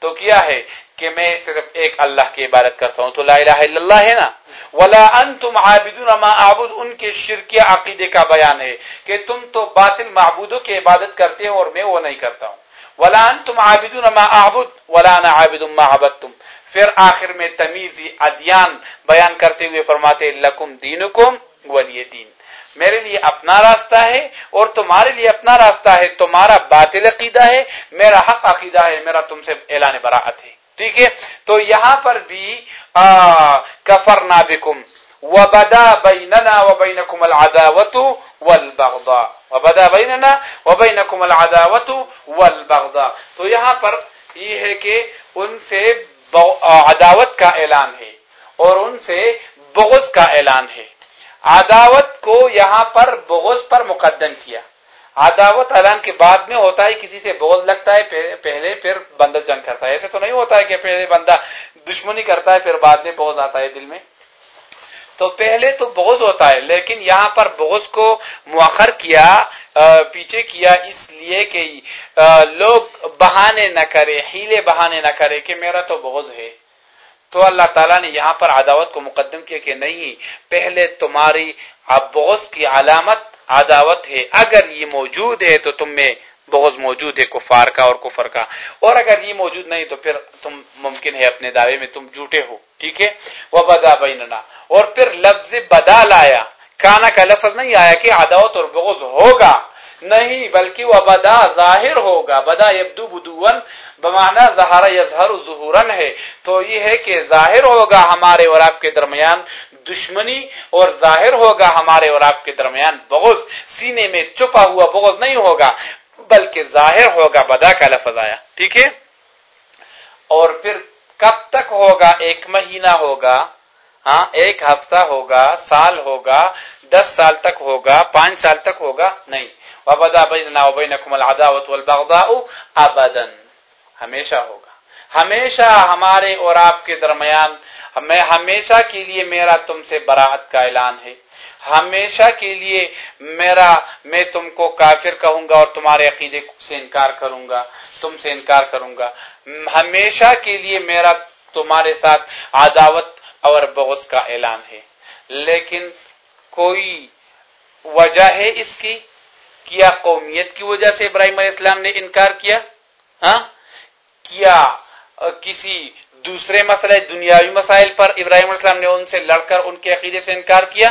تو کیا ہے کہ میں صرف ایک اللہ کی عبادت کرتا ہوں؟ تو لا الہ الا اللہ ہے نا؟ ولا انتم عابدون ما اعبد ان کے شرک عقیدے کا بیان ہے کہ تم تو باطل معبودوں کی عبادت کرتے ہو اور میں وہ نہیں کرتا ہوں۔ ولا انتم عابدون ما اعبد ولا انا عابد ما عبدتم۔ پھر آخر میں تمیز ادیان بیان کرتے ہوئے فرماتے لکم دینکم ولی دین میرے لیے اپنا راستہ ہے اور تمہارے لیے اپنا راستہ ہے، تمہارا باطل عقیدہ ہے، میرا حق عقیدہ ہے، میرا تم سے اعلان براعت ہے۔ ٹھیک ہے؟ تو یہاں پر بھی کفر نابکم وبدا بیننا وبینکم العداوت والبغضاء۔ وبدا بیننا وبینکم العداوت والبغضاء۔ تو یہاں پر یہ ہے کہ ان سے عداوت کا اعلان ہے اور ان سے بغض کا اعلان ہے۔ عداوت کو یہاں پر بغض پر مقدم کیا۔ عداوت اعلان کے بعد میں ہوتا ہے کسی سے بغض لگتا ہے پہلے پھر بندہ جنگ کرتا ہے۔ ایسے تو نہیں ہوتا ہے کہ پہلے بندہ دشمنی کرتا ہے، پھر بعد میں بغض آتا ہے دل میں۔ تو پہلے تو بغض ہوتا ہے، لیکن یہاں پر بغض کو مؤخر کیا پیچھے کیا، اس لیے کہ لوگ بہانے نہ کرے، ہیلے بہانے نہ کرے کہ میرا تو بغض ہے۔ تو اللہ تعالیٰ نے یہاں پر عداوت کو مقدم کیا کہ نہیں، پہلے تمہاری بغض کی علامت عداوت ہے، اگر یہ موجود ہے تو تم میں بغض موجود ہے، کفار کا اور کفر کا۔ اور اگر یہ موجود نہیں تو پھر تم ممکن ہے اپنے دعوے میں تم جھوٹے ہو، ٹھیک ہے؟ وہ بدا بیننا۔ اور پھر لفظ بدا لایا کانا کا لفظ نہیں آیا کہ عداوت اور بغض ہوگا، نہیں، بلکہ وہ بدا ظاہر ہوگا۔ بدا یبدو بدون بمانا زہارا یظہر ظہورن ہے، تو یہ ہے کہ ظاہر ہوگا ہمارے اور آپ کے درمیان دشمنی اور ظاہر ہوگا ہمارے اور آپ کے درمیان بغض، سینے میں چھپا ہوا بغض نہیں ہوگا، بلکہ ظاہر ہوگا، بدا کا لفظ آیا۔ ٹھیک ہے؟ اور پھر کب تک ہوگا؟ ایک مہینہ ہوگا ہاں ایک ہفتہ ہوگا، سال ہوگا، دس سال تک ہوگا، پانچ سال تک ہوگا؟ نہیں۔ وبدا بیننا وبینکم العداوت والبغضاء ابدا ہمیشہ ہوگا۔ ہمیشہ ہمارے اور آپ کے درمیان میں ہمیشہ کے لیے میرا تم سے براعت کا اعلان ہے۔ ہمیشہ کے لیے میرا، میں تم کو کافر کہوں گا اور تمہارے عقیدے سے انکار کروں گا، تم سے انکار کروں گا۔ ہمیشہ کے لیے میرا تمہارے ساتھ عداوت اور بغض کا اعلان ہے۔ لیکن کوئی وجہ ہے اس کی؟ کیا قومیت کی وجہ سے ابراہیم علیہ السلام نے انکار کیا؟ ہاں؟ کیا کسی دوسرے مسئلے، دنیاوی مسائل پر ابراہیم علیہ السلام نے ان سے لڑ کر ان کے عقیدے سے انکار کیا؟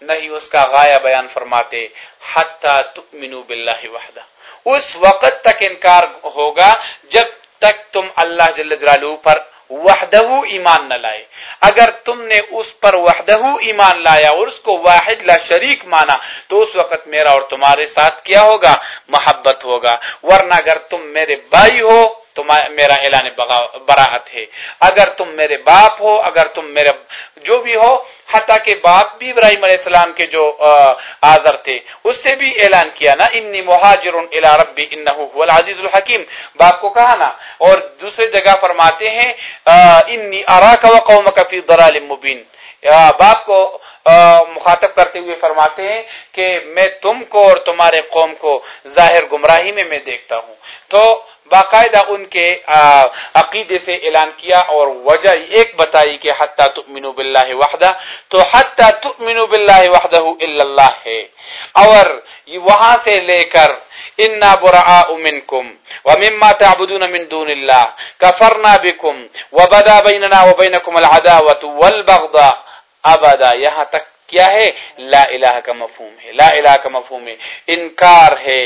نہیں، اس کا غایہ بیان فرماتے، حتی تؤمنو باللہ وحدہ۔ اس وقت تک انکار ہوگا جب تک تم اللہ جل جلالہ پر وحدہ ایمان نہ لائے۔ اگر تم نے اس پر وحدہ ایمان لایا اور اس کو واحد لا شریک مانا، تو اس وقت میرا اور تمہارے ساتھ کیا ہوگا؟ محبت ہوگا۔ ورنہ اگر تم میرے بھائی ہو تو میرا اعلان براعت ہے۔ اگر تم میرے باپ ہو، اگر تم میرے جو بھی ہو، حتیٰ کہ باپ بھی ابراہیم علیہ السلام کے جو آذر تھے، اس سے بھی اعلان کیا نا، انی مہاجر ربی هو العزیز الحکیم۔ باپ کو کہا نا۔ اور دوسرے جگہ فرماتے ہیں انی اراک وقومک فی ضلال مبین۔ باپ کو مخاطب کرتے ہوئے فرماتے ہیں کہ میں تم کو اور تمہارے قوم کو ظاہر گمراہی میں میں دیکھتا ہوں۔ تو باقاعدہ ان کے عقیدے سے اعلان کیا اور وجہ ایک بتائی کہ حتیٰ تؤمنوا باللہ وحدہ، تو حتیٰ تؤمنوا باللہ وحدہ الا اللہ ہے۔ اور وہاں سے لے کر انا براء منکم ومما تعبدون من دون اللہ کفرنا بكم وبدا بیننا وبینکم العداوة والبغضاء ابدا یہاں تک کیا ہے؟ لا الہ کا مفہوم ہے، لا الہ کا مفہوم ہے۔ انکار ہے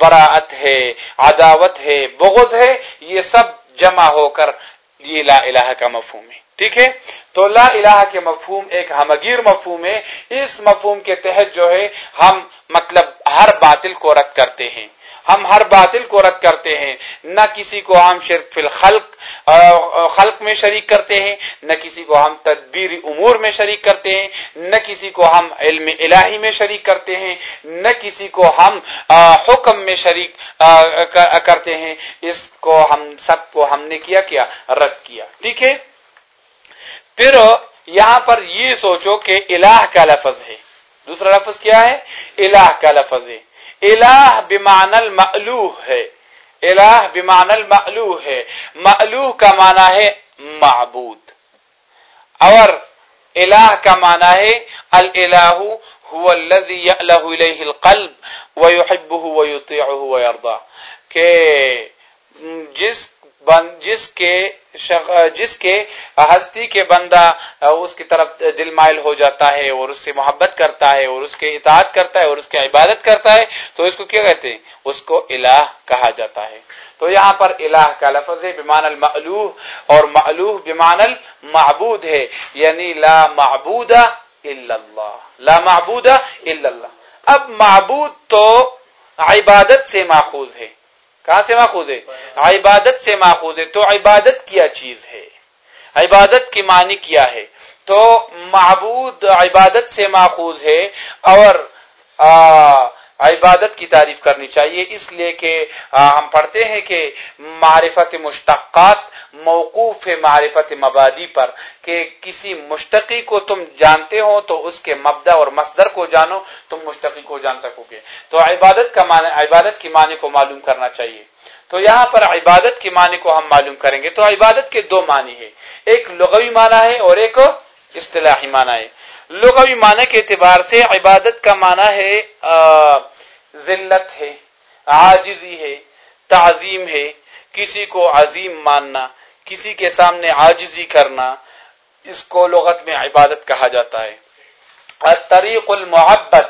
براعت ہے، عداوت ہے، بغض ہے، یہ سب جمع ہو کر یہ لا الہ کا مفہوم ہے۔ ٹھیک ہے؟ تو لا الہ کے مفہوم ایک ہمگیر مفہوم ہے۔ اس مفہوم کے تحت جو ہے، ہم مطلب ہر باطل کو رد کرتے ہیں۔ ہم ہر باطل کو رد کرتے ہیں۔ نہ کسی کو ہم شرک فی الخلق خلق میں شریک کرتے ہیں، نہ کسی کو ہم تدبیر امور میں شریک کرتے ہیں، نہ کسی کو ہم علم الہی میں شریک کرتے ہیں، نہ کسی کو ہم حکم میں شریک کرتے ہیں۔ اس کو ہم، سب کو ہم نے کیا کیا؟ رد کیا۔ ٹھیک ہے؟ پھر یہاں پر یہ سوچو کہ الہ کا لفظ ہے۔ دوسرا لفظ کیا ہے؟ الہ کا لفظ ہے۔ الہ بمان المعلوح ہے۔ الہ بمان المعلوح ہے۔ معلوح کا معنی ہے معبود۔ اور الہ کا معنی ہے الالہ هو الذي يأله إليه القلب ويحبه ويطيعه ويرضى کہ جس بن جس کے جس کے ہستی کے بندہ اس کی طرف دل مائل ہو جاتا ہے اور اس سے محبت کرتا ہے اور اس کے اطاعت کرتا ہے اور اس کی عبادت کرتا ہے، تو اس کو کیا کہتے ہیں؟ اس کو الہ کہا جاتا ہے۔ تو یہاں پر الہ کا لفظ ہے بیمان المعلوح اور معلوح بیمان المعبود ہے یعنی لا معبود الا اللہ۔ لا معبود الا اللہ۔ اب معبود تو عبادت سے ماخوذ ہے۔ کہاں سے ماخوذ ہے؟ عبادت سے ماخوذ ہے۔ تو عبادت کیا چیز ہے؟ عبادت کی معنی کیا ہے؟ تو معبود عبادت سے ماخوذ ہے اور عبادت کی تعریف کرنی چاہیے، اس لیے کہ ہم پڑھتے ہیں کہ معرفت مشتقات موقوف ہے معرفت مبادی پر، کہ کسی مشتقی کو تم جانتے ہو تو اس کے مبدا اور مصدر کو جانو، تم مشتقی کو جان سکو گے۔ تو عبادت کا معنی، عبادت کی معنی کو معلوم کرنا چاہیے۔ تو یہاں پر عبادت کی معنی کو ہم معلوم کریں گے۔ تو عبادت کے دو معنی ہے ایک لغوی معنی ہے اور ایک اصطلاحی معنی ہے۔ لغوی معنی کے اعتبار سے عبادت کا معنی ہے ذلت ہے، عاجزی ہے، تعظیم ہے۔ کسی کو عظیم ماننا، کسی کے سامنے عاجزی کرنا، اس کو لغت میں عبادت کہا جاتا ہے۔ طریق المحبت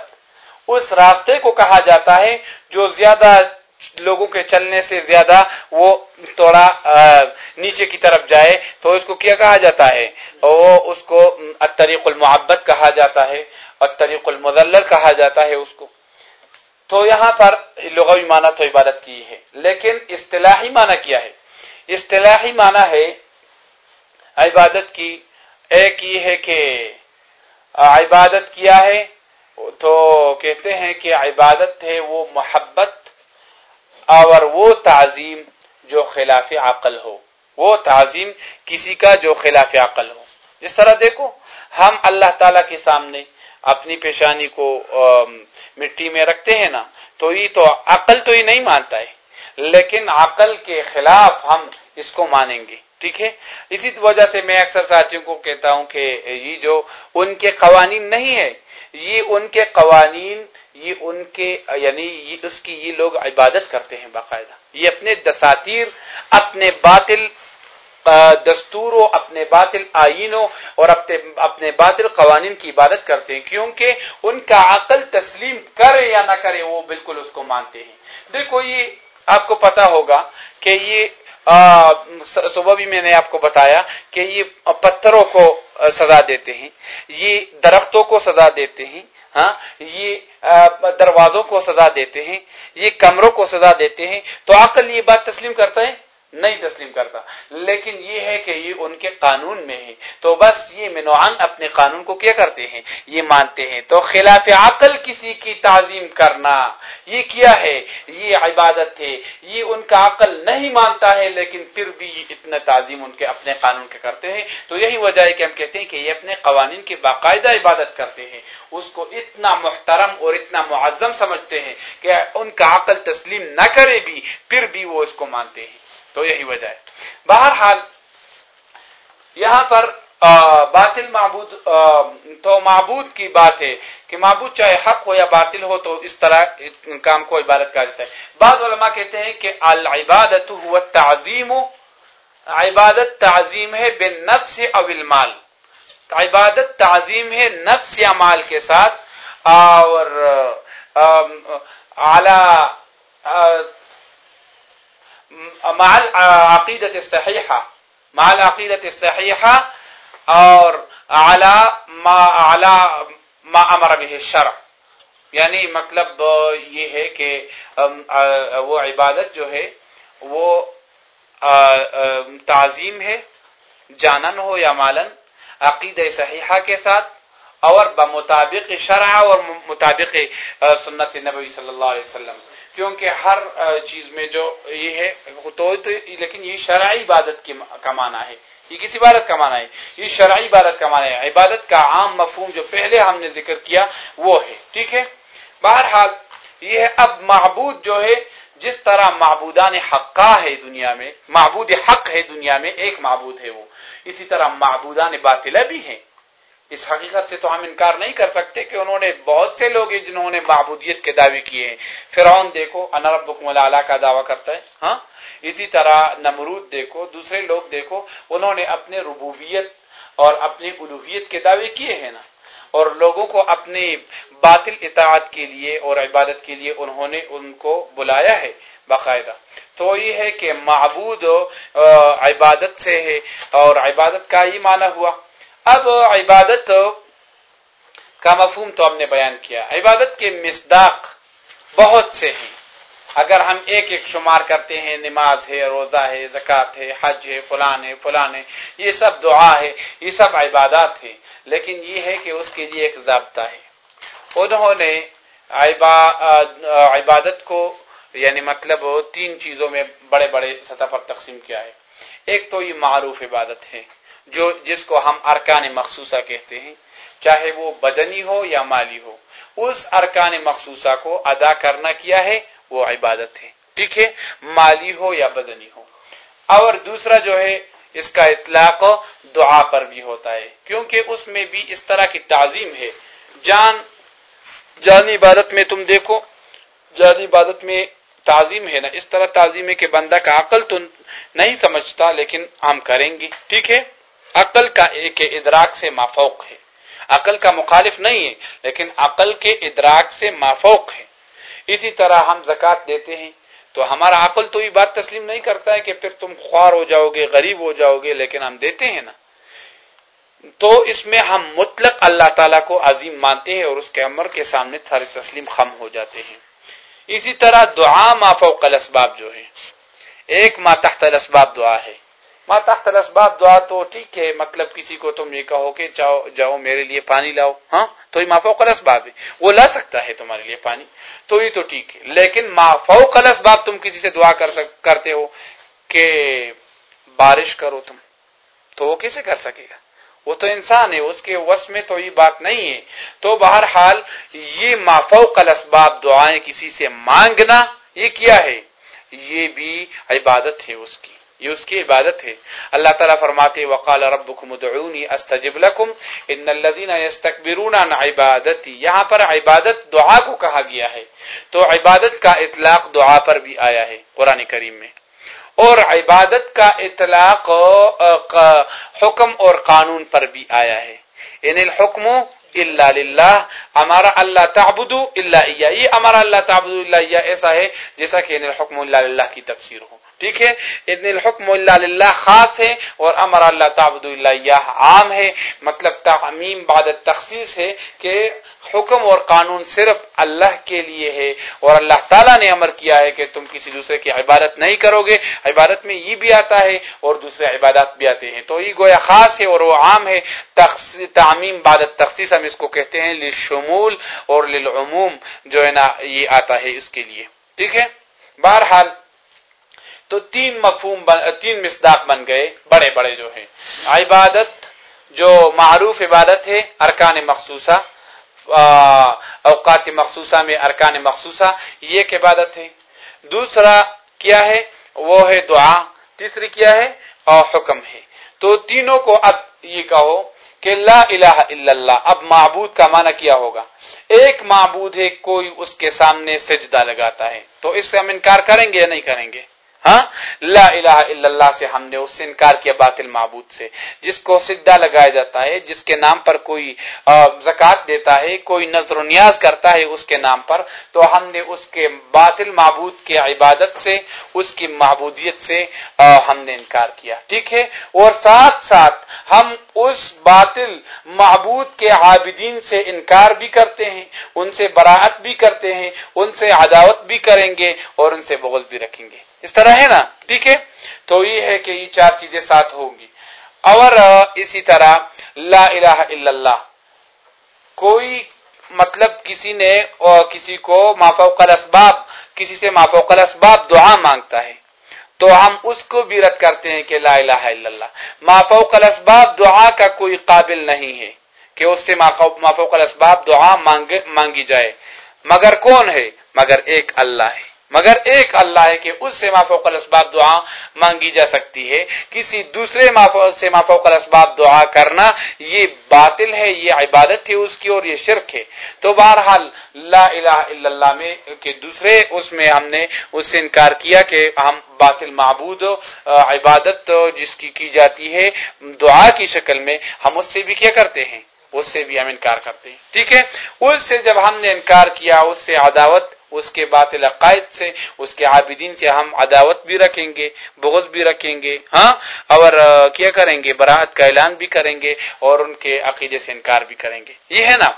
اس راستے کو کہا جاتا ہے جو زیادہ لوگوں کے چلنے سے زیادہ وہ تھوڑا نیچے کی طرف جائے تو اس کو کیا کہا جاتا ہے؟ وہ اس کو طریق المحبت کہا جاتا ہے اور طریق المدلل کہا جاتا ہے اس کو۔ تو یہاں پر لغوی معنی تو عبادت کی ہے، لیکن اصطلاحی معنی کیا ہے؟ اصطلاحی معنی ہے عبادت کی ایک یہ ہے کہ عبادت کیا ہے، تو کہتے ہیں کہ عبادت ہے وہ محبت اور وہ تعظیم جو خلاف عقل ہو۔ وہ تعظیم کسی کا جو خلاف عقل ہو۔ اس طرح دیکھو، ہم اللہ تعالی کے سامنے اپنی پیشانی کو مٹی میں رکھتے ہیں نا، تو یہ تو عقل تو یہ نہیں مانتا ہے۔ لیکن عقل کے خلاف ہم اس کو مانیں گے، ٹھیک ہے؟ اسی وجہ سے میں اکثر ساتھیوں کو کہتا ہوں کہ یہ جو ان کے قوانین نہیں ہے یہ ان کے قوانین، یہ ان کے یعنی یہ اس کی یہ لوگ عبادت کرتے ہیں باقاعدہ۔ یہ اپنے دساتیر، اپنے باطل دستوروں، اپنے باطل آئینوں اور اپنے باطل قوانین کی عبادت کرتے ہیں۔ کیونکہ ان کا عقل تسلیم کرے یا نہ کرے، وہ بالکل اس کو مانتے ہیں۔ دیکھو، یہ آپ کو پتا ہوگا کہ یہ صبح بھی میں نے آپ کو بتایا کہ یہ پتھروں کو سزا دیتے ہیں۔ یہ درختوں کو سزا دیتے ہیں۔ ہاں یہ دروازوں کو سزا دیتے ہیں۔ یہ کمروں کو سزا دیتے ہیں۔ تو عقل یہ بات تسلیم کرتا ہے؟ نہیں تسلیم کرتا۔ لیکن یہ ہے کہ یہ ان کے قانون میں ہے۔ تو بس یہ منوعان اپنے قانون کو کیا کرتے ہیں؟ یہ مانتے ہیں۔ تو خلاف عقل کسی کی تعظیم کرنا، یہ کیا ہے؟ یہ عبادت ہے۔ یہ ان کا عقل نہیں مانتا ہے، لیکن پھر بھی اتنا تعظیم ان کے اپنے قانون کے کرتے ہیں۔ تو یہی وجہ ہے کہ ہم کہتے ہیں کہ یہ اپنے قوانین کی باقاعدہ عبادت کرتے ہیں۔ اس کو اتنا محترم اور اتنا معظم سمجھتے ہیں کہ ان کا عقل تسلیم نہ کرے بھی، پھر بھی وہ اس کو مانتے ہیں۔ تو یہی وجہ ہے۔ بہرحال، یہاں پر باطل معبود تو معبود کی بات ہے کہ معبود چاہے حق ہو یا باطل ہو تو اس طرح کام کو عبادت کہا جاتا ہے۔ بعض علماء کہتے ہیں کہ العبادت ہوا تعظیم عبادت تعظیم ہے بے نفس او المال۔ عبادت تعظیم ہے نفس یا مال کے ساتھ، اور اعلی مال عقیدت صحیحہ مال عقیدت صحیحہ اور اعلی ما اعلی ما امر به الشرع۔ یعنی مطلب یہ ہے کہ وہ عبادت جو ہے، وہ تعظیم ہے، جانن ہو یا مالن، عقید صحیحہ کے ساتھ، اور بمطابق شرح اور مطابق سنت نبی صلی اللہ علیہ وسلم۔ کیونکہ ہر چیز میں جو یہ ہے، تو لیکن یہ شرعی عبادت کا معنی ہے۔ یہ کس عبادت کا معنی ہے؟ یہ شرعی عبادت کا معنی ہے۔ عبادت کا عام مفہوم جو پہلے ہم نے ذکر کیا، وہ ہے۔ ٹھیک ہے؟ بہرحال، یہ ہے اب معبود جو ہے، جس طرح معبودان حقہ ہے دنیا میں، معبود حق ہے دنیا میں، ایک معبود ہے وہ۔ اسی طرح معبودان باطلہ بھی ہیں۔ اس حقیقت سے تو ہم انکار نہیں کر سکتے کہ انہوں نے بہت سے لوگ ہیں جنہوں نے معبودیت کے دعوے کیے ہیں۔ فرعون دیکھو انربکم اللہ کا دعویٰ کرتا ہے ہاں؟ اسی طرح نمرود دیکھو، دوسرے لوگ دیکھو، انہوں نے اپنے ربوبیت اور اپنی الوحیت کے دعوے کیے ہیں نا۔ اور لوگوں کو اپنی باطل اطاعت کے لیے اور عبادت کے لیے انہوں نے ان کو بلایا ہے باقاعدہ۔ تو یہ ہے کہ معبود عبادت سے ہے اور عبادت کا ہی معنی ہوا۔ اب عبادت کا مفہوم تو ہم نے بیان کیا عبادت کے مصداق بہت سے ہیں۔ اگر ہم ایک ایک شمار کرتے ہیں، نماز ہے، روزہ ہے، زکوٰۃ ہے، حج ہے، فلان ہے فلان ہے، یہ سب دعا ہے، یہ سب عبادات ہے لیکن یہ ہے کہ اس کے لیے ایک ضابطہ ہے۔ انہوں نے عبادت کو یعنی مطلب تین چیزوں میں بڑے بڑے سطح پر تقسیم کیا ہے۔ ایک تو یہ معروف عبادت ہے۔ جو جس کو ہم ارکان مخصوصہ کہتے ہیں، چاہے وہ بدنی ہو یا مالی ہو، اس ارکان مخصوصہ کو ادا کرنا کیا ہے؟ وہ عبادت ہے۔ ٹھیک ہے؟ مالی ہو یا بدنی ہو۔ اور دوسرا جو ہے، اس کا اطلاق دعا پر بھی ہوتا ہے۔ کیونکہ اس میں بھی اس طرح کی تعظیم ہے۔ جان، جانی عبادت میں تم دیکھو، جانی عبادت میں تعظیم ہے نا۔ اس طرح تعظیم ہے کہ بندہ کا عقل تو نہیں سمجھتا، لیکن ہم کریں گے۔ ٹھیک ہے؟ عقل کا ایک ادراک سے مافوق ہے۔ عقل کا مخالف نہیں ہے، لیکن عقل کے ادراک سے مافوق ہے۔ اسی طرح ہم زکات دیتے ہیں، تو ہمارا عقل تو یہ بات تسلیم نہیں کرتا ہے کہ پھر تم خوار ہو جاؤ گے، غریب ہو جاؤ گے، لیکن ہم دیتے ہیں نا۔ تو اس میں ہم مطلق اللہ تعالیٰ کو عظیم مانتے ہیں اور اس کے عمر کے سامنے سارے تسلیم خم ہو جاتے ہیں۔ اسی طرح دعا ما فوق الاسباب جو ہے ایک ما تحت الاسباب دعا ہے۔ ما تحت الاسباب دعا تو ٹھیک ہے مطلب کسی کو تم یہ کہو کہ جاؤ جاؤ میرے لیے پانی لاؤ ہاں؟ تو یہ ما فوق الاسباب ہے۔ وہ لا سکتا ہے تمہارے لیے پانی، تو یہ تو ٹھیک ہے۔ لیکن ما فوق الاسباب تم کسی سے دعا کر سک، کرتے ہو کہ بارش کرو تم۔ تو وہ کیسے کر سکے گا؟ وہ تو انسان ہے، اس کے وس میں تو یہ بات نہیں ہے۔ تو بہرحال یہ مافوق الاسباب دعائیں کسی سے مانگنا، یہ کیا ہے؟ یہ بھی عبادت ہے اس کی۔ یہ اس کی عبادت ہے۔ اللہ تعالیٰ فرماتے وقال ربکم ادعونی استجب لکم ان الذین یستکبرون عن عبادتی یہاں پر عبادت دعا کو کہا گیا ہے۔ تو عبادت کا اطلاق دعا پر بھی آیا ہے قرآن کریم میں۔ اور عبادت کا اطلاق حکم اور قانون پر بھی آیا ہے۔ ان الحکم اللہ للہ، ہمارا اللہ تعبد اللہ یہ ہمارا اللہ تعبد اللہ ایسا ہے جیسا کہ ان الحکم اللہ للہ کی تفسیر ہو۔ ٹھیک ہے؟ ان الحکم اللہ للہ خاص ہے اور امر اللہ تعبد اللہ عام ہے۔ مطلب تعمیم بعد تخصیص ہے کہ حکم اور قانون صرف اللہ کے لیے ہے اور اللہ تعالیٰ نے امر کیا ہے کہ تم کسی دوسرے کی عبادت نہیں کرو گے۔ عبادت میں یہ بھی آتا ہے اور دوسرے عبادات بھی آتے ہیں۔ تو یہ گویا خاص ہے اور وہ عام ہے۔ تعمیم بادت تخصیص ہم اس کو کہتے ہیں لشمول اور للعموم جو ہے نا، یہ آتا ہے اس کے لیے۔ ٹھیک ہے؟ بہرحال تو تین مفہوم بن تین مصداق بن گئے، بڑے بڑے جو ہیں۔ عبادت، جو معروف عبادت ہے، ارکان مخصوصہ اوقات مخصوصہ میں ارکان مخصوصہ، یہ ایک عبادت ہے۔ دوسرا کیا ہے؟ وہ ہے دعا، تیسری کیا ہے؟ اور حکم ہے۔ تو تینوں کو اب یہ کہو کہ لا الہ الا اللہ، اب معبود کا معنی کیا ہوگا؟ ایک معبود ہے، کوئی اس کے سامنے سجدہ لگاتا ہے۔ تو اس سے ہم انکار کریں گے یا نہیں کریں گے؟ ہاں؟ لا الہ الا اللہ سے ہم نے اس سے انکار کیا باطل معبود سے۔ جس کو سدہ لگایا جاتا ہے، جس کے نام پر کوئی زکات دیتا ہے، کوئی نظر و نیاز کرتا ہے اس کے نام پر، تو ہم نے اس کے باطل معبود کے عبادت سے، اس کی معبودیت سے ہم نے انکار کیا۔ ٹھیک ہے؟ اور ساتھ ساتھ ہم اس باطل معبود کے عابدین سے انکار بھی کرتے ہیں، ان سے براعت بھی کرتے ہیں، ان سے عداوت بھی کریں گے اور ان سے بغل بھی رکھیں گے۔ اس طرح ہے نا؟ ٹھیک ہے؟ تو یہ ہے کہ یہ چار چیزیں ساتھ ہوں گی۔ اور اسی طرح، لا الہ الا اللہ۔ کوئی مطلب کسی نے کسی کو مافوق الاسباب، کسی سے مافوق الاسباب دعا مانگتا ہے۔ تو ہم اس کو بھی رد کرتے ہیں کہ لا الہ الا اللہ۔ مافوق الاسباب دعا کا کوئی قابل نہیں ہے کہ اس سے مافوق الاسباب دعا مانگی جائے۔ مگر کون ہے؟ مگر ایک اللہ ہے۔ مگر ایک اللہ ہے کہ اس سے مافوق الاسباب دعا مانگی جا سکتی ہے، کسی دوسرے سے مافوق الاسباب دعا کرنا، یہ باطل ہے، یہ عبادت ہے اس کی اور یہ شرک ہے۔ تو بہرحال لا الہ الا اللہ میں کہ دوسرے اس میں ہم نے اس سے انکار کیا کہ ہم باطل معبود عبادت جس کی کی جاتی ہے، دعا کی شکل میں ہم اس سے بھی کیا کرتے ہیں؟ اس سے بھی ہم انکار کرتے ہیں۔ ٹھیک ہے؟ اس سے جب ہم نے انکار کیا، اس سے عداوت اس کے باطل عقائد سے، اس کے عابدین سے ہم عداوت بھی رکھیں گے، بغض بھی رکھیں گے ہاں؟ اور کیا کریں گے؟ براہت کا اعلان بھی کریں گے اور ان کے عقیدے سے انکار بھی کریں گے۔ یہ ہے نا؟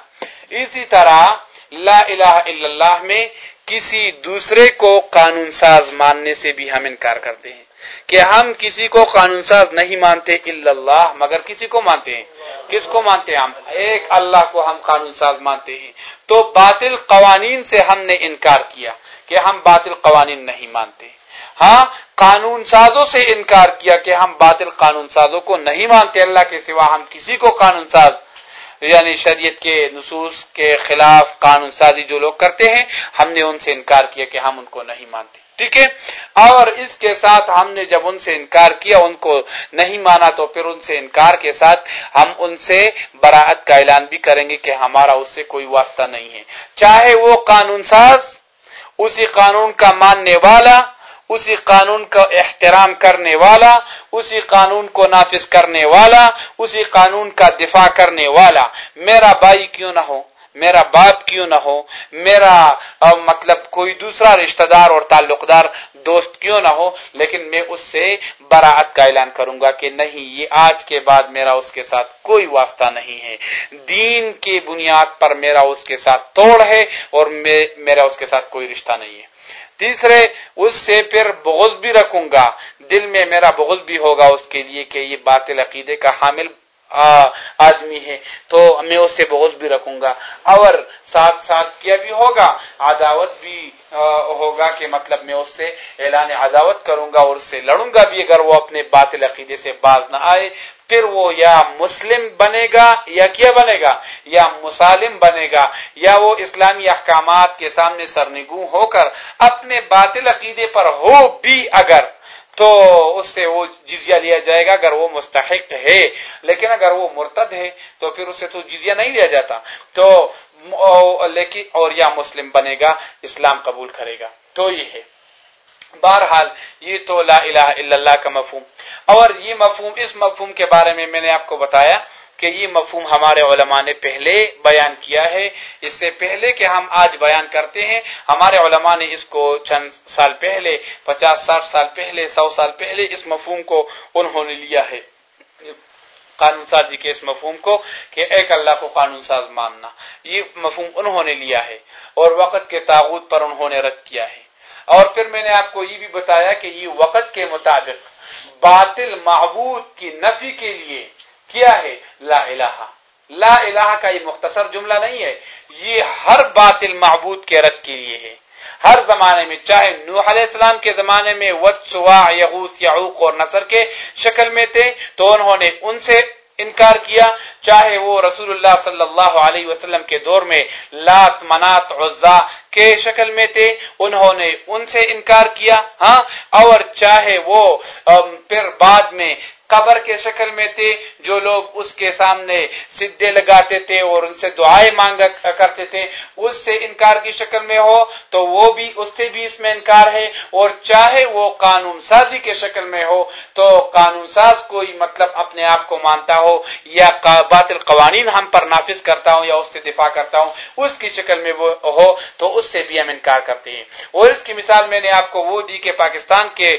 اسی طرح لا الہ الا اللہ میں کسی دوسرے کو قانون ساز ماننے سے بھی ہم انکار کرتے ہیں۔ کہ ہم کسی کو قانون ساز نہیں مانتے الا اللہ، مگر کسی کو مانتے ہیں۔ کس کو مانتے ہیں ہم؟ ایک اللہ کو ہم قانون ساز مانتے ہیں۔ تو باطل قوانین سے ہم نے انکار کیا کہ ہم باطل قوانین نہیں مانتے۔ ہاں قانون سازوں سے انکار کیا کہ ہم باطل قانون سازوں کو نہیں مانتے، اللہ کے سوا ہم کسی کو قانون ساز یعنی شریعت کے نصوص کے خلاف قانون سازی جو لوگ کرتے ہیں، ہم نے ان سے انکار کیا کہ ہم ان کو نہیں مانتے۔ ٹھیک ہے؟ اور اس کے ساتھ ہم نے جب ان سے انکار کیا، ان کو نہیں مانا تو پھر ان سے انکار کے ساتھ ہم ان سے براعت کا اعلان بھی کریں گے کہ ہمارا اس سے کوئی واسطہ نہیں ہے۔ چاہے وہ قانون ساز، اسی قانون کا ماننے والا اسی قانون کا احترام کرنے والا، اسی قانون کو نافذ کرنے والا، اسی قانون کا دفاع کرنے والا۔ میرا بھائی کیوں نہ ہو؟ میرا باپ کیوں نہ ہو؟ میرا مطلب کوئی دوسرا رشتہ دار اور تعلق دار دوست کیوں نہ ہو؟ لیکن میں اس سے براعت کا اعلان کروں گا کہ نہیں، یہ آج کے بعد میرا اس کے ساتھ کوئی واسطہ نہیں ہے۔ دین کی بنیاد پر میرا اس کے ساتھ توڑ ہے اور میرا اس کے ساتھ کوئی رشتہ نہیں ہے۔ تیسرے، اس سے پھر بغض بھی رکھوں گا۔ دل میں میرا بغض بھی ہوگا اس کے لیے کہ یہ باطل عقیدے کا حامل آدمی ہے، تو میں اس سے بغض بھی رکھوں گا۔ اور ساتھ ساتھ کیا بھی ہوگا، عداوت بھی ہوگا کہ مطلب میں اس سے اعلان عداوت کروں گا اور اس سے لڑوں گا بھی اگر وہ اپنے باطل عقیدے سے باز نہ آئے، پھر وہ یا مسلم بنے گا یا کیا بنے گا؟ یا مسالم بنے گا، یا وہ اسلامی احکامات کے سامنے سرنگو ہو کر اپنے باطل عقیدے پر ہو بھی اگر تو اس سے وہ جزیہ لیا جائے گا اگر وہ مستحق ہے۔ لیکن اگر وہ مرتد ہے تو پھر اسے تو جزیہ نہیں لیا جاتا۔ تو لیکن اور یا مسلم بنے گا، اسلام قبول کرے گا۔ تو یہ ہے۔ بہرحال یہ تو لا الہ الا اللہ کا مفہوم۔ اور یہ مفہوم، اس مفہوم کے بارے میں میں نے آپ کو بتایا۔ کہ یہ مفہوم ہمارے علماء نے پہلے بیان کیا ہے۔ اس سے پہلے کہ ہم آج بیان کرتے ہیں، ہمارے علماء نے اس کو چند سال پہلے، پچاس، ساٹھ سال پہلے، سو سال پہلے اس مفہوم کو انہوں نے لیا ہے۔ قانون سازی کے اس مفہوم کو کہ ایک اللہ کو قانون ساز ماننا، یہ مفہوم انہوں نے لیا ہے اور وقت کے تاغت پر انہوں نے رد کیا ہے۔ اور پھر میں نے آپ کو یہ بھی بتایا کہ یہ وقت کے مطابق باطل معبود کی نفی کے لیے کیا ہے؟ لا الہ. لا الہ کا یہ مختصر جملہ نہیں ہے. یہ ہر باطل معبود کے رد کے لیے ہے. ہر زمانے میں، چاہے نوح علیہ السلام کے زمانے میں ود سوا، یغوث، یعوق اور نصر کے شکل میں تھے، تو انہوں نے ان سے انکار کیا. چاہے وہ رسول اللہ صلی اللہ علیہ وسلم کے دور میں لات، منات، عزا کے شکل میں تھے، انہوں نے ان سے انکار کیا. ہاں اور چاہے وہ پھر بعد میں قبر کے شکل میں تھے جو لوگ اس کے سامنے سدے لگاتے تھے اور ان سے دعائیں مانگا کرتے تھے، اس سے انکار کی شکل میں ہو تو وہ بھی، اس سے بھی اس میں انکار ہے اور چاہے وہ قانون سازی کے شکل میں ہو تو قانون ساز کوئی مطلب اپنے آپ کو مانتا ہو یا باطل قوانین ہم پر نافذ کرتا ہوں یا اس سے دفاع کرتا ہوں، اس کی شکل میں وہ ہو تو اس سے بھی ہم انکار کرتے ہیں۔ اور اس کی مثال میں نے آپ کو وہ دی کہ پاکستان کے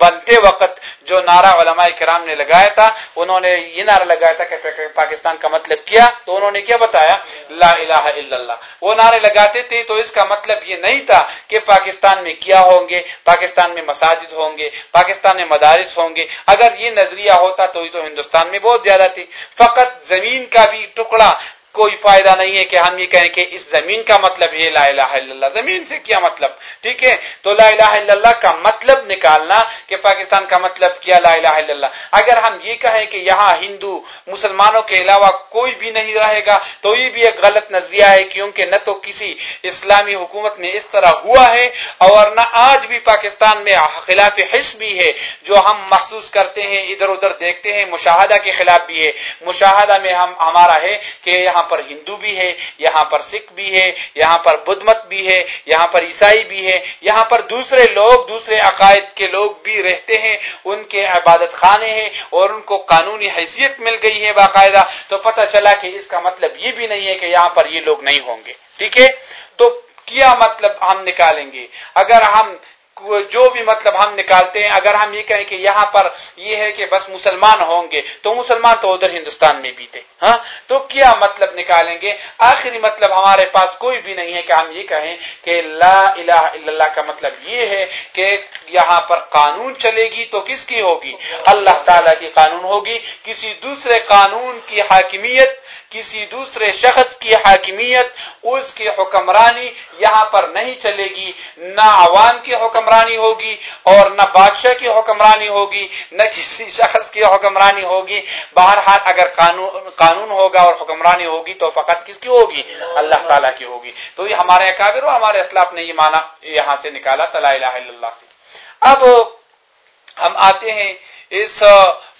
بنتے وقت جو نعرہ علماء کرام نے لگایا تھا، انہوں نے یہ نعرہ لگایا تھا کہ پاکستان کا مطلب کیا، تو انہوں نے کیا بتایا؟ لا الہ الا اللہ۔ وہ نعرے لگاتے تھے تو اس کا مطلب یہ نہیں تھا کہ پاکستان میں کیا ہوں گے، پاکستان میں مساجد ہوں گے، پاکستان میں مدارس ہوں گے۔ اگر یہ نظریہ ہوتا تو یہ تو ہندوستان میں بہت زیادہ تھی۔ فقط زمین کا بھی ٹکڑا کوئی فائدہ نہیں ہے کہ ہم یہ کہیں کہ اس زمین کا مطلب یہ لا الہ الا اللہ، زمین سے کیا مطلب؟ ٹھیک ہے؟ تو لا الہ الا اللہ کا مطلب نکالنا کہ پاکستان کا مطلب کیا لا الہ الا اللہ؟ اگر ہم یہ کہیں کہ یہاں ہندو مسلمانوں کے علاوہ کوئی بھی نہیں رہے گا، تو یہ بھی ایک غلط نظریہ ہے کیونکہ نہ تو کسی اسلامی حکومت میں اس طرح ہوا ہے اور نہ آج بھی پاکستان میں خلاف حص بھی ہے، جو ہم محسوس کرتے ہیں، ادھر ادھر دیکھتے ہیں، مشاہدہ کے خلاف بھی ہے۔ مشاہدہ میں ہم، ہمارا ہے کہ یہاں پر ہندو بھی ہے، یہاں پر سکھ بھی ہے، یہاں پر بدھ مت بھی ہے، یہاں پر عیسائی بھی ہے، یہاں پر دوسرے لوگ، دوسرے عقائد کے لوگ بھی رہتے ہیں، ان کے عبادت خانے ہیں اور ان کو قانونی حیثیت مل گئی ہے باقاعدہ۔ تو پتہ چلا کہ اس کا مطلب یہ بھی نہیں ہے کہ یہاں پر یہ لوگ نہیں ہوں گے۔ ٹھیک ہے؟ تو کیا مطلب ہم نکالیں گے؟ اگر ہم جو بھی مطلب ہم نکالتے ہیں، اگر ہم یہ کہیں کہ یہاں پر یہ ہے کہ بس مسلمان ہوں گے، تو مسلمان تو ادھر ہندوستان میں بھی تھے ہاں؟ تو کیا مطلب نکالیں گے؟ آخری مطلب ہمارے پاس کوئی بھی نہیں ہے کہ ہم یہ کہیں کہ لا الہ الا اللہ کا مطلب یہ ہے کہ یہاں پر قانون چلے گی تو کس کی ہوگی؟ اللہ تعالی کی قانون ہوگی، کسی دوسرے قانون کی حاکمیت کسی دوسرے شخص کی حاکمیت اس کی حکمرانی یہاں پر نہیں چلے گی، نہ عوام کی حکمرانی ہوگی اور نہ بادشاہ کی حکمرانی ہوگی، نہ کسی شخص کی حکمرانی ہوگی۔ بہرحال اگر قانون قانون ہوگا اور حکمرانی ہوگی تو فقط کس کی ہوگی؟ اللہ تعالیٰ کی ہوگی۔ تو یہ ہمارے اکابر و ہمارے اسلاف نے یہ مانا یہاں سے نکالا الہ الا اللہ سے۔ اب ہم آتے ہیں اس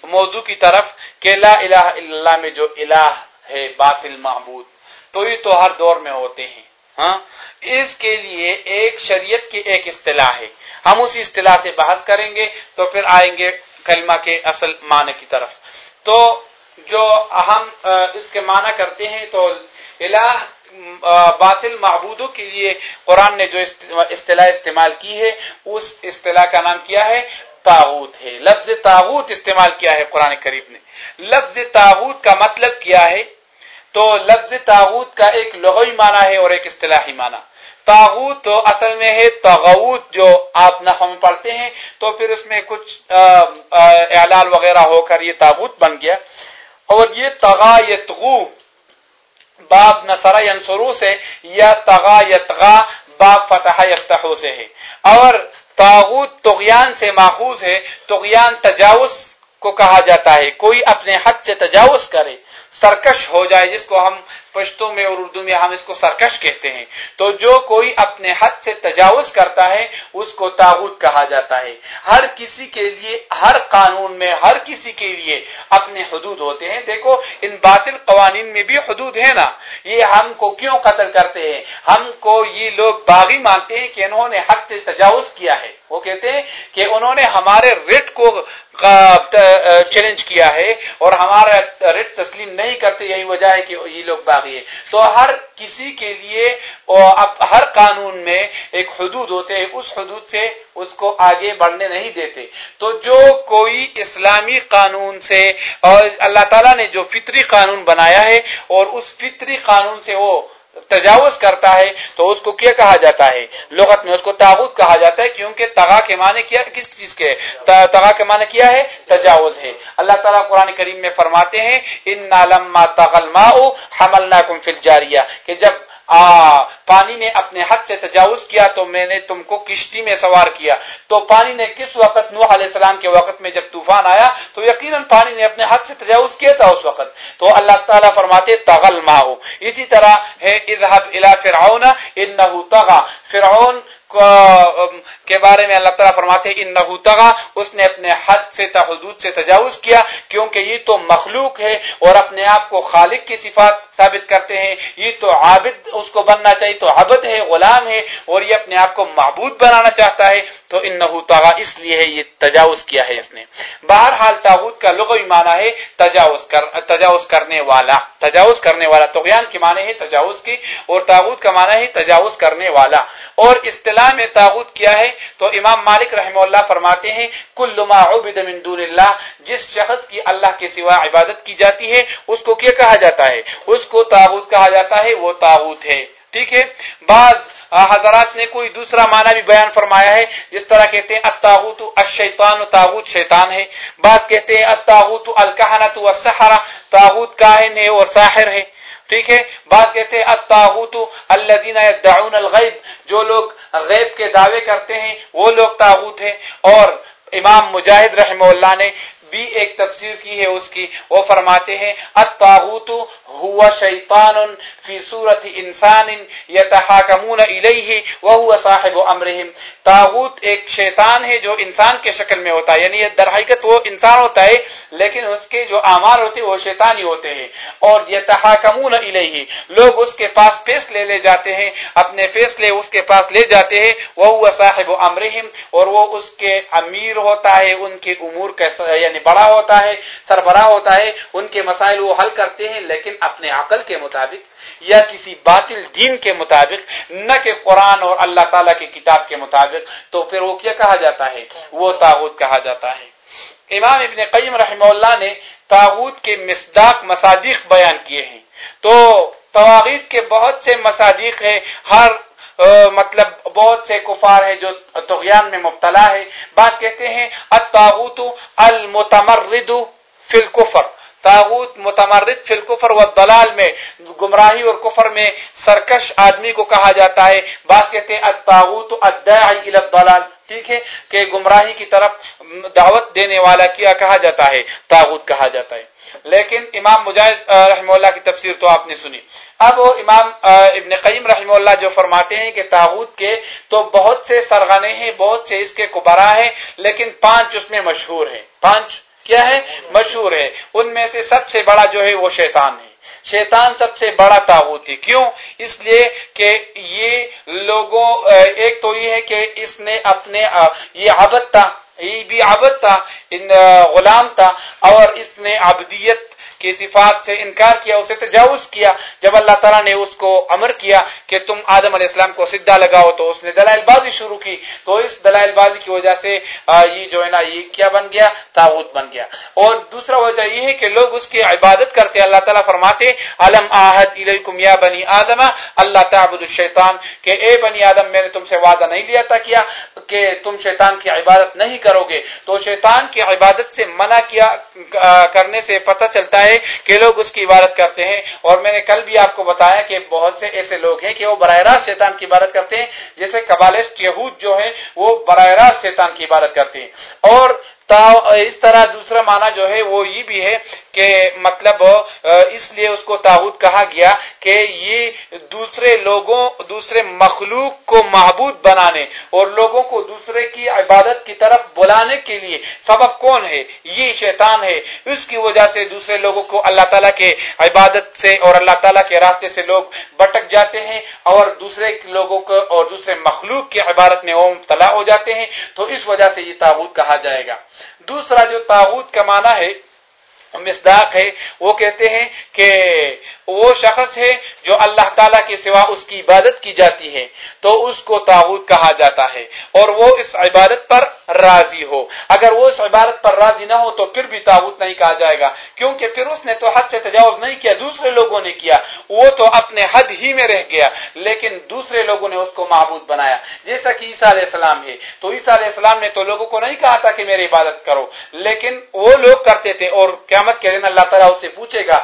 موضوع کی طرف کہ لا الہ الا اللہ میں جو الہ ہے باطل معبود تو یہ تو ہر دور میں ہوتے ہیں۔ ہاں؟ اس کے لیے ایک شریعت کی ایک اصطلاح ہے۔ ہم اسی اصطلاح سے بحث کریں گے تو پھر آئیں گے کلمہ کے اصل معنی کی طرف۔ تو جو ہم اس کے معنی کرتے ہیں تو الہ باطل معبودوں کے لیے قرآن نے جو اصطلاح استعمال کی ہے، اس اصطلاح کا نام کیا ہے؟ تاغوت ہے۔ لفظ تاغوت استعمال کیا ہے قرآن قریب نے۔ لفظ تاغوت کا مطلب کیا ہے؟ تو لفظ تاغوت کا ایک لغوی معنی ہے اور ایک اصطلاحی معنی۔ تاغوت تو اصل میں ہے تغوت جو آپ نحو میں پڑھتے ہیں، تو پھر اس میں کچھ اعلال وغیرہ ہو کر یہ تاغوت بن گیا۔ اور یہ تغا یتغو، باب نصرا ینصرو یعنی سے، یا تغا یتغا، باب فتح یفتحو سے ہے۔ اور تاغوت تغیان سے ماخوذ ہے تغیان تجاوز کو کہا جاتا ہے۔ کوئی اپنے حد سے تجاوز کرے سرکش ہو جائے، جس کو ہم پشتوں میں اور اردو میں ہم اس کو سرکش کہتے ہیں۔ تو جو کوئی اپنے حد سے تجاوز کرتا ہے، اس کو تاغت کہا جاتا ہے۔ ہر کسی کے لیے، ہر قانون میں، ہر کسی کے لیے اپنے حدود ہوتے ہیں۔ دیکھو، ان باطل قوانین میں بھی حدود ہے نا۔ یہ ہم کو کیوں قتل کرتے ہیں؟ ہم کو یہ لوگ باغی مانتے ہیں کہ انہوں نے حد سے تجاوز کیا ہے۔ وہ کہتے ہیں کہ انہوں نے ہمارے ریٹ کو چیلنج کیا ہے اور ہمارا ریٹ تسلیم نہیں کرتے، یہی وجہ ہے کہ یہ لوگ باغی ہے تو ہر کسی کے لیے ہر قانون میں ایک حدود ہوتے ہیں، اس حدود سے اس کو آگے بڑھنے نہیں دیتے۔ تو جو کوئی اسلامی قانون سے اور اللہ تعالیٰ نے جو فطری قانون بنایا ہے اور اس فطری قانون سے وہ تجاوز کرتا ہے تو اس کو کیا کہا جاتا ہے؟ لغت میں اس کو تاغت کہا جاتا ہے، کیونکہ تغا کے معنی کیا، کس چیز کے؟ تغا کے معنی کیا ہے؟ تجاوز ہے۔ اللہ تعالیٰ قرآن کریم میں فرماتے ہیں ان نالما تغل ماؤ حمل جاریہ کہ جب آ, پانی نے اپنے حد سے تجاوز کیا تو میں نے تم کو کشتی میں سوار کیا۔ تو پانی نے کس وقت نوح علیہ السلام کے وقت میں جب طوفان آیا تو یقیناً پانی نے اپنے حد سے تجاوز کیا تھا اس وقت۔ تو اللہ تعالیٰ فرماتے تغل ماہو۔ اسی طرح ہے اذهب الى فرعون انه طغى فرعون کے بارے میں اللہ تعالیٰ فرماتے ان نہ اس نے اپنے حد سے حدود سے تجاوز کیا کیونکہ یہ تو مخلوق ہے اور اپنے آپ کو خالق کی صفات ثابت کرتے ہیں، یہ تو عابد اس کو بننا چاہیے، تو عبد ہے، غلام ہے، اور یہ اپنے آپ کو معبود بنانا چاہتا ہے، تو ان نہ اس لیے ہے، یہ تجاوز کیا ہے اس نے۔ بہرحال تاغت کا لغوی معنی ہے تجاوز کر، تجاوز کرنے والا۔ تجاوز کرنے والا توغیان کی معنی ہے تجاوز کی، اور تاغت کا معنی ہے تجاوز کرنے والا۔ اور اصطلاح میں تاغت کیا ہے، تو امام مالک رحمہ اللہ فرماتے ہیں، کل ما عبد من دون اللہ جس شخص کی اللہ کے سوا عبادت کی جاتی ہے، اس کو کیا کہا جاتا ہے؟ اس کو تاغت کہا جاتا ہے، وہ تاغت ہے۔ ٹھیک ہے؟ بعض حضرات نے کوئی دوسرا معنی بھی بیان فرمایا ہے، جس طرح کہتے ہیں اتاغت الشیطان تاغت شیطان ہے۔ بعض کہتے ہیں اتاغت الکہنت والسحرہ تاغت کاہن ہے اور ساحر ہے۔ ٹھیک ہے؟ بات کہتے ہیں اتاغت الذین يدعون الغیب، جو لوگ غیب کے دعوے کرتے ہیں، وہ لوگ تاغت ہیں۔ اور امام مجاہد رحمہ اللہ نے بھی ایک تفسیر کی ہے اس کی۔ وہ فرماتے ہیں، الطاغوت هو شیطان فی صورت انسان یتحاکمون الیہ وهو صاحب امرهم تاغوت ایک شیطان ہے جو انسان کے شکل میں ہوتا ہے یعنی در حقیقت وہ انسان ہوتا ہے، لیکن اس کے جو اعمال ہوتے ہیں وہ شیطانی ہوتے ہیں۔ اور یتحاکمون الیہ، لوگ اس کے پاس فیصلے لے جاتے ہیں، اپنے فیصلے اس کے پاس لے جاتے ہیں۔ وهو صاحب امرهم اور وہ اس کے امیر ہوتا ہے، ان کے امور کا یعنی یعنی بڑا ہوتا ہے، سربراہ ہوتا ہے، ان کے مسائل وہ حل کرتے ہیں، لیکن اپنے عقل کے مطابق یا کسی باطل دین کے مطابق، نہ کہ قرآن اور اللہ تعالیٰ کی کتاب کے مطابق، تو پھر وہ کیا کہا جاتا ہے؟ وہ تاغت کہا جاتا ہے۔ امام ابن قیم رحمہ اللہ نے تاغت کے مصداق مصادیق بیان کیے ہیں۔ تو تواغیت کے بہت سے مصادیق ہیں، ہر مطلب بہت سے کفار ہیں جو تغیان میں مبتلا ہے بات کہتے ہیں، الطاغوت المتمرد فی الکفر۔ تاغوت متمرد فی الکفر والضلال میں، گمراہی اور کفر میں سرکش آدمی کو کہا جاتا ہے۔ بات کہتے ہیں، الطاغوت الداعی الى الضلال۔ ٹھیک ہے کہ گمراہی کی طرف دعوت دینے والا کیا کہا جاتا ہے؟ تاغوت کہا جاتا ہے۔ لیکن امام مجاہد رحمہ اللہ کی تفسیر تو آپ نے سنی۔ اب وہ امام ابن قیم رحمہ اللہ جو فرماتے ہیں کہ تاغوت کے تو بہت سے سرغنے ہیں، بہت سے اس کے کبرا ہیں، لیکن پانچ اس میں مشہور ہیں۔ پانچ کیا ہے مشہور ہے ان میں سے سب سے بڑا جو ہے وہ شیطان ہے۔ شیطان سب سے بڑا تاغوت ہے۔ کیوں؟ اس لیے کہ یہ لوگوں ایک تو یہ ہے کہ اس نے اپنے یہ عبد تھا، یہ بھی عبد تھا غلام تھا، اور اس نے عبدیت کی صفات سے انکار کیا، اسے تجاوز کیا۔ جب اللہ تعالیٰ نے اس کو امر کیا کہ تم آدم علیہ السلام کو سدھا لگاؤ، تو اس نے دلائل بازی شروع کی۔ تو اس دلائل بازی کی وجہ سے یہ جو ہے نا، یہ کیا بن گیا؟ تاغت بن گیا۔ اور دوسرا وجہ یہ ہے کہ لوگ اس کی عبادت کرتے، اللہ تعالیٰ فرماتے علم آحد الیکم یا بنی آدم، اللہ تعبد الشیطان، کہ اے بنی آدم، میں نے تم سے وعدہ نہیں لیا تھا کیا کہ تم شیطان کی عبادت نہیں کرو گے؟ تو شیطان کی عبادت سے منع کیا کرنے سے پتہ چلتا ہے کہ لوگ اس کی عبادت کرتے ہیں۔ اور میں نے کل بھی آپ کو بتایا کہ بہت سے ایسے لوگ ہیں کہ وہ براہ راست شیطان کی عبادت کرتے ہیں۔ جیسے قبالسٹ یہود جو ہے وہ براہ راست شیطان کی عبادت کرتے ہیں۔ اور اس طرح دوسرا معنی جو ہے، وہ یہ بھی ہے کہ مطلب اس لیے اس کو تاحود کہا گیا کہ یہ دوسرے لوگوں، دوسرے مخلوق کو محبود بنانے اور لوگوں کو دوسرے کی عبادت کی طرف بلانے کے لیے سبب کون ہے؟ یہ شیطان ہے۔ اس کی وجہ سے دوسرے لوگوں کو اللہ تعالیٰ کے عبادت سے اور اللہ تعالیٰ کے راستے سے لوگ بٹک جاتے ہیں اور دوسرے لوگوں کو اور دوسرے مخلوق کی عبادت میں وہ مبتلا ہو جاتے ہیں۔ تو اس وجہ سے یہ تاحود کہا جائے گا۔ دوسرا جو تاغوت کا معنی ہے مصداق ہے۔ وہ کہتے ہیں کہ وہ شخص ہے جو اللہ تعالیٰ کے سوا اس کی عبادت کی جاتی ہے، تو اس کو تاغوت کہا جاتا ہے، اور وہ اس عبادت پر راضی ہو۔ اگر وہ اس عبادت پر راضی نہ ہو، تو پھر بھی تاغوت نہیں کہا جائے گا، کیونکہ پھر اس نے تو حد سے تجاوز نہیں کیا، دوسرے لوگوں نے کیا۔ وہ تو اپنے حد ہی میں رہ گیا، لیکن دوسرے لوگوں نے اس کو معبود بنایا۔ جیسا کہ عیسیٰ علیہ السلام ہے، تو عیسیٰ علیہ السلام نے تو لوگوں کو نہیں کہا تھا کہ میری عبادت کرو، لیکن وہ لوگ کرتے تھے، اور قیامت کے دن اللہ تعالیٰ اس سے پوچھے گا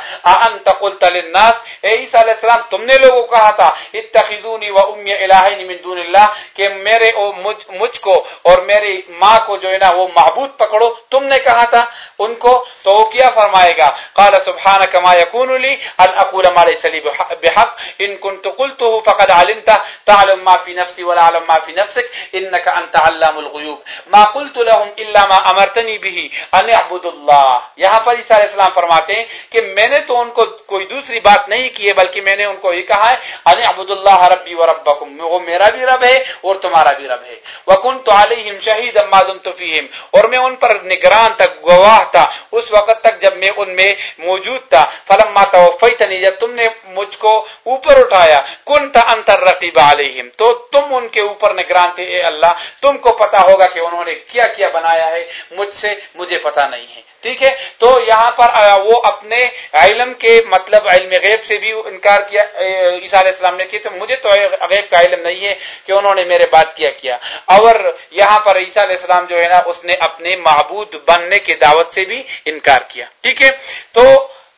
الناس، اے عیسیٰ علیہ السلام، تم نے لوگوں کہا تھا، اتخذونی و امی الہین من دون اللہ، کہ میرے او مجھ مجھ کو اور میری ماں کو جو ہے نا، وہ معبود پکڑو۔ تم نے کہا تھا، ان کو تو وہ کیا فرمائے گا؟ قال سبحانك ما يكون لي ان اقول ما ليس لي بحق، ان كنت قلته فقد علمت، تعلم ما في نفسي ولا اعلم ما في نفسك انك انت علام الغيوب ما قلت لهم الا ما امرتني به ان اعبدوا الله یہاں پر عیسی علیہ السلام فرماتے ہیں کہ میں نے تو ان کو کوئی دوسری بات نہیں کی ہے، بلکہ میں نے ان کو یہ کہا ہے ان اعبدوا الله ربي وربكم وہ میرا بھی رب ہے اور تمہارا بھی رب ہے۔ وكنت عليهم شهيدا ما دمت فيهم۔ اور میں ان پر نگران تک گواہ تھا۔ اس وقت تک جب میں ان میں موجود تھا، فلما توفیتنی، جب تم نے مجھ کو اوپر اٹھایا، کنت انتر رقیب علیہم تو تم ان کے اوپر نگران تھے، اے اللہ، تم کو پتا ہوگا کہ انہوں نے کیا کیا بنایا ہے۔ مجھ سے مجھے پتا نہیں ہے۔ ٹھیک ہے؟ تو یہاں پر وہ اپنے علم کے مطلب علم غیب سے بھی انکار کیا عیسیٰ علیہ السلام نے کیا، تو مجھے تو غیب کا علم نہیں ہے کہ انہوں نے میرے بات کیا کیا۔ اور یہاں پر عیسیٰ علیہ السلام جو ہے نا، اس نے اپنے معبود بننے کی دعوت سے بھی انکار کیا، ٹھیک ہے؟ تو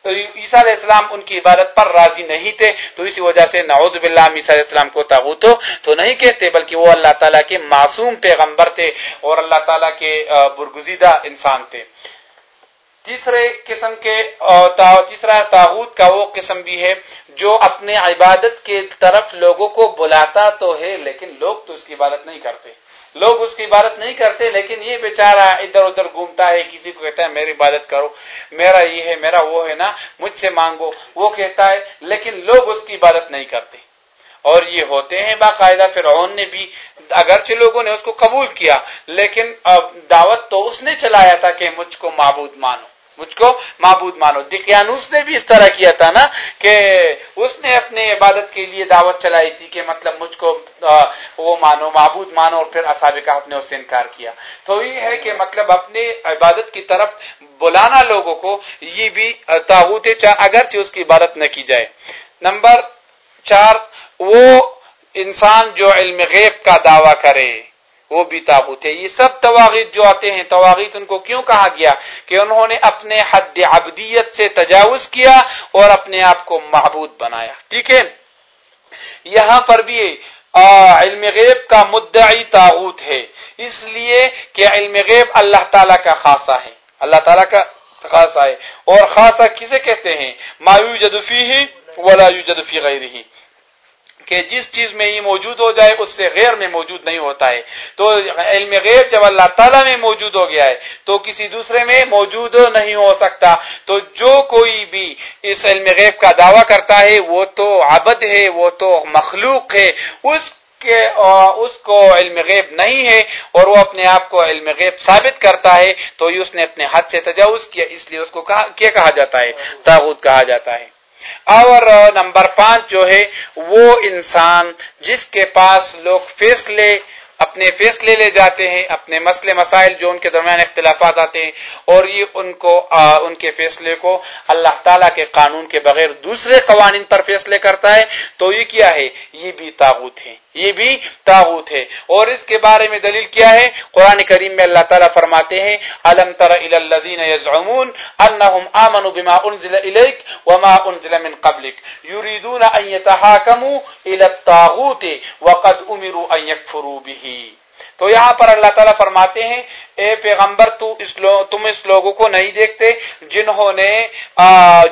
عیسیٰ علیہ السلام ان کی عبادت پر راضی نہیں تھے، تو اسی وجہ سے نعوذ باللہ عیسیٰ علیہ السلام کو تاغوت تو نہیں کہتے، بلکہ وہ اللہ تعالیٰ کے معصوم پیغمبر تھے اور اللہ تعالیٰ کے برگزیدہ انسان تھے۔ تیسرے قسم کے تیسرا تاغوت کا وہ قسم بھی ہے جو اپنے عبادت کے طرف لوگوں کو بلاتا تو ہے، لیکن لوگ تو اس کی عبادت نہیں کرتے۔ لوگ اس کی عبادت نہیں کرتے، لیکن یہ بیچارہ ادھر ادھر گھومتا ہے، کسی کو کہتا ہے، میری عبادت کرو، میرا یہ ہے، میرا وہ ہے نا، مجھ سے مانگو، وہ کہتا ہے، لیکن لوگ اس کی عبادت نہیں کرتے۔ اور یہ ہوتے ہیں باقاعدہ، فرعون نے بھی اگرچہ لوگوں نے اس کو قبول کیا، لیکن دعوت تو اس نے چلایا تھا کہ مجھ کو معبود مانو۔ مجھ کو معبود مانو۔ دقیانوس نے بھی اس طرح کیا تھا نا کہ اس نے اپنے عبادت کے لیے دعوت چلائی تھی کہ مطلب مجھ کو وہ مانو، معبود مانو اور پھر اصابق نے اس سے انکار کیا۔ تو یہ ہے کہ مطلب اپنے عبادت کی طرف بلانا لوگوں کو یہ بھی تابوت اگرچہ اس کی عبادت نہ کی جائے۔ نمبر چار، وہ انسان جو علم غیب کا دعویٰ کرے۔ وہ بھی تابوت ہے۔ یہ سب تواغیت جو آتے ہیں، تواغیت ان کو کیوں کہا گیا؟ کہ انہوں نے اپنے حد عبدیت سے تجاوز کیا اور اپنے آپ کو معبود بنایا۔ ٹھیک ہے؟ یہاں پر بھی علم غیب کا مدعی تاغوت ہے۔ اس لیے کہ علم غیب اللہ تعالیٰ کا خاصہ ہے۔ اللہ تعالیٰ کا خاصہ ہے۔ اور خاصہ کسے کہتے ہیں؟ مایو جدفی ہی ولا جدفی غیر ہی کہ جس چیز میں یہ موجود ہو جائے، اس سے غیر میں موجود نہیں ہوتا ہے۔ تو علم غیر جب اللہ تعالیٰ میں موجود ہو گیا ہے، تو کسی دوسرے میں موجود نہیں ہو سکتا۔ تو جو کوئی بھی اس علم غیب کا دعویٰ کرتا ہے، وہ تو عبد ہے، وہ تو مخلوق ہے۔ اس کے، اس کو علم غیب نہیں ہے اور وہ اپنے آپ کو علم غیب ثابت کرتا ہے، تو اس نے اپنے حد سے تجاوز کیا، اس لیے اس کو کیا کہا جاتا ہے؟ تاغت کہا جاتا ہے۔ اور نمبر پانچ جو ہے، وہ انسان جس کے پاس لوگ فیصلے، اپنے فیصلے لے جاتے ہیں، اپنے مسئلے، مسائل جو ان کے درمیان اختلافات آتے ہیں، اور یہ ان کو ان کے فیصلے کو اللہ تعالیٰ کے قانون کے بغیر دوسرے قوانین پر فیصلے کرتا ہے، تو یہ کیا ہے؟ یہ بھی تاغوت ہے یہ بھی تاغوت ہے۔ اور اس کے بارے میں دلیل کیا ہے؟ قرآن کریم میں اللہ تعالیٰ فرماتے ہیں علم تر الذین یزعمون انہم آمنوا بما انزل الیک وما انزل من قبلک۔ یریدون ان یتحاکموا الى الطاغوت وقد امروا ان یکفروا به. تو یہاں پر اللہ تعالیٰ فرماتے ہیں، اے پیغمبر، تو اس لو، تم اس لوگوں کو نہیں دیکھتے جنہوں نے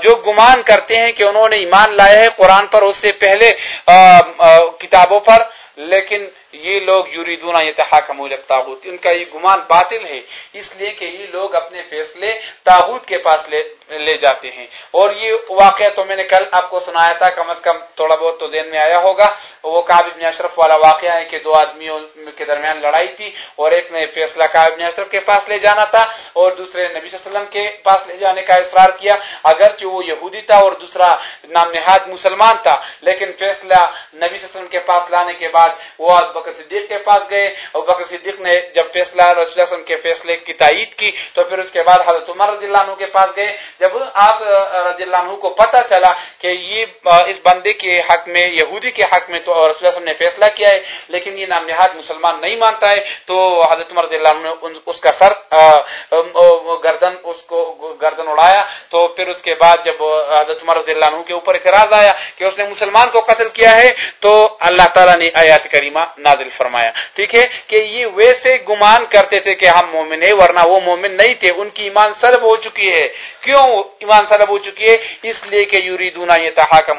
جو گمان کرتے ہیں کہ انہوں نے ایمان لایا ہے قرآن پر اس سے پہلے، آ آ، کتابوں پر لیکن یہ لوگ یوریدون یہ تحاکم ان کا یہ گمان باطل ہے، اس لیے کہ یہ لوگ اپنے فیصلے تاغوت کے پاس لے لے جاتے ہیں۔ اور یہ واقعہ تو میں نے کل آپ کو سنایا تھا، کم از کم تھوڑا بہت تو ذہن میں آیا ہوگا۔ وہ کاب ابن اشرف والا واقعہ ہے کہ دو آدمیوں کے درمیان لڑائی تھی اور ایک نے فیصلہ کاب ابن اشرف کے پاس لے جانا تھا اور دوسرے نبی صلی اللہ علیہ وسلم کے پاس لے جانے کا اصرار کیا۔ اگرچہ وہ یہودی تھا اور دوسرا نام نہاد مسلمان تھا، لیکن فیصلہ نبی صلی اللہ علیہ وسلم کے پاس لانے کے بعد وہ بکر صدیق کے پاس گئے۔ اور بکر صدیق نے جب فیصلہ رسول اللہ علیہ وسلم کے فیصلے کی تائید کی تو پھر اس کے بعد حضرت عمر رضی اللہ عنہ کے پاس گئے۔ جب آپ رضی اللہ عنہ کو پتا چلا کہ یہ اس بندے کے حق میں، یہودی کے حق میں تو رسول نے فیصلہ کیا ہے، لیکن یہ نام نہاد مسلمان نہیں مانتا ہے، تو حضرت عمر رضی اللہ عنہ نے اس کا سر گردن، اس کو گردن اڑایا، تو پھر اس کے بعد جب حضرت عمر رضی اللہ عنہ کے اوپر اعتراض آیا کہ اس نے مسلمان کو قتل کیا ہے، تو اللہ تعالیٰ نے آیات کریمہ نازل فرمایا۔ ٹھیک ہے کہ یہ ویسے گمان کرتے تھے کہ ہم مومن ہیں، ورنہ وہ مومن نہیں تھے، ان کی ایمان سلب ہو چکی ہے۔ کیوں ایمان سلب ہو چکی ہے؟ اس لیے کہ یوریدونا یہ تحا کا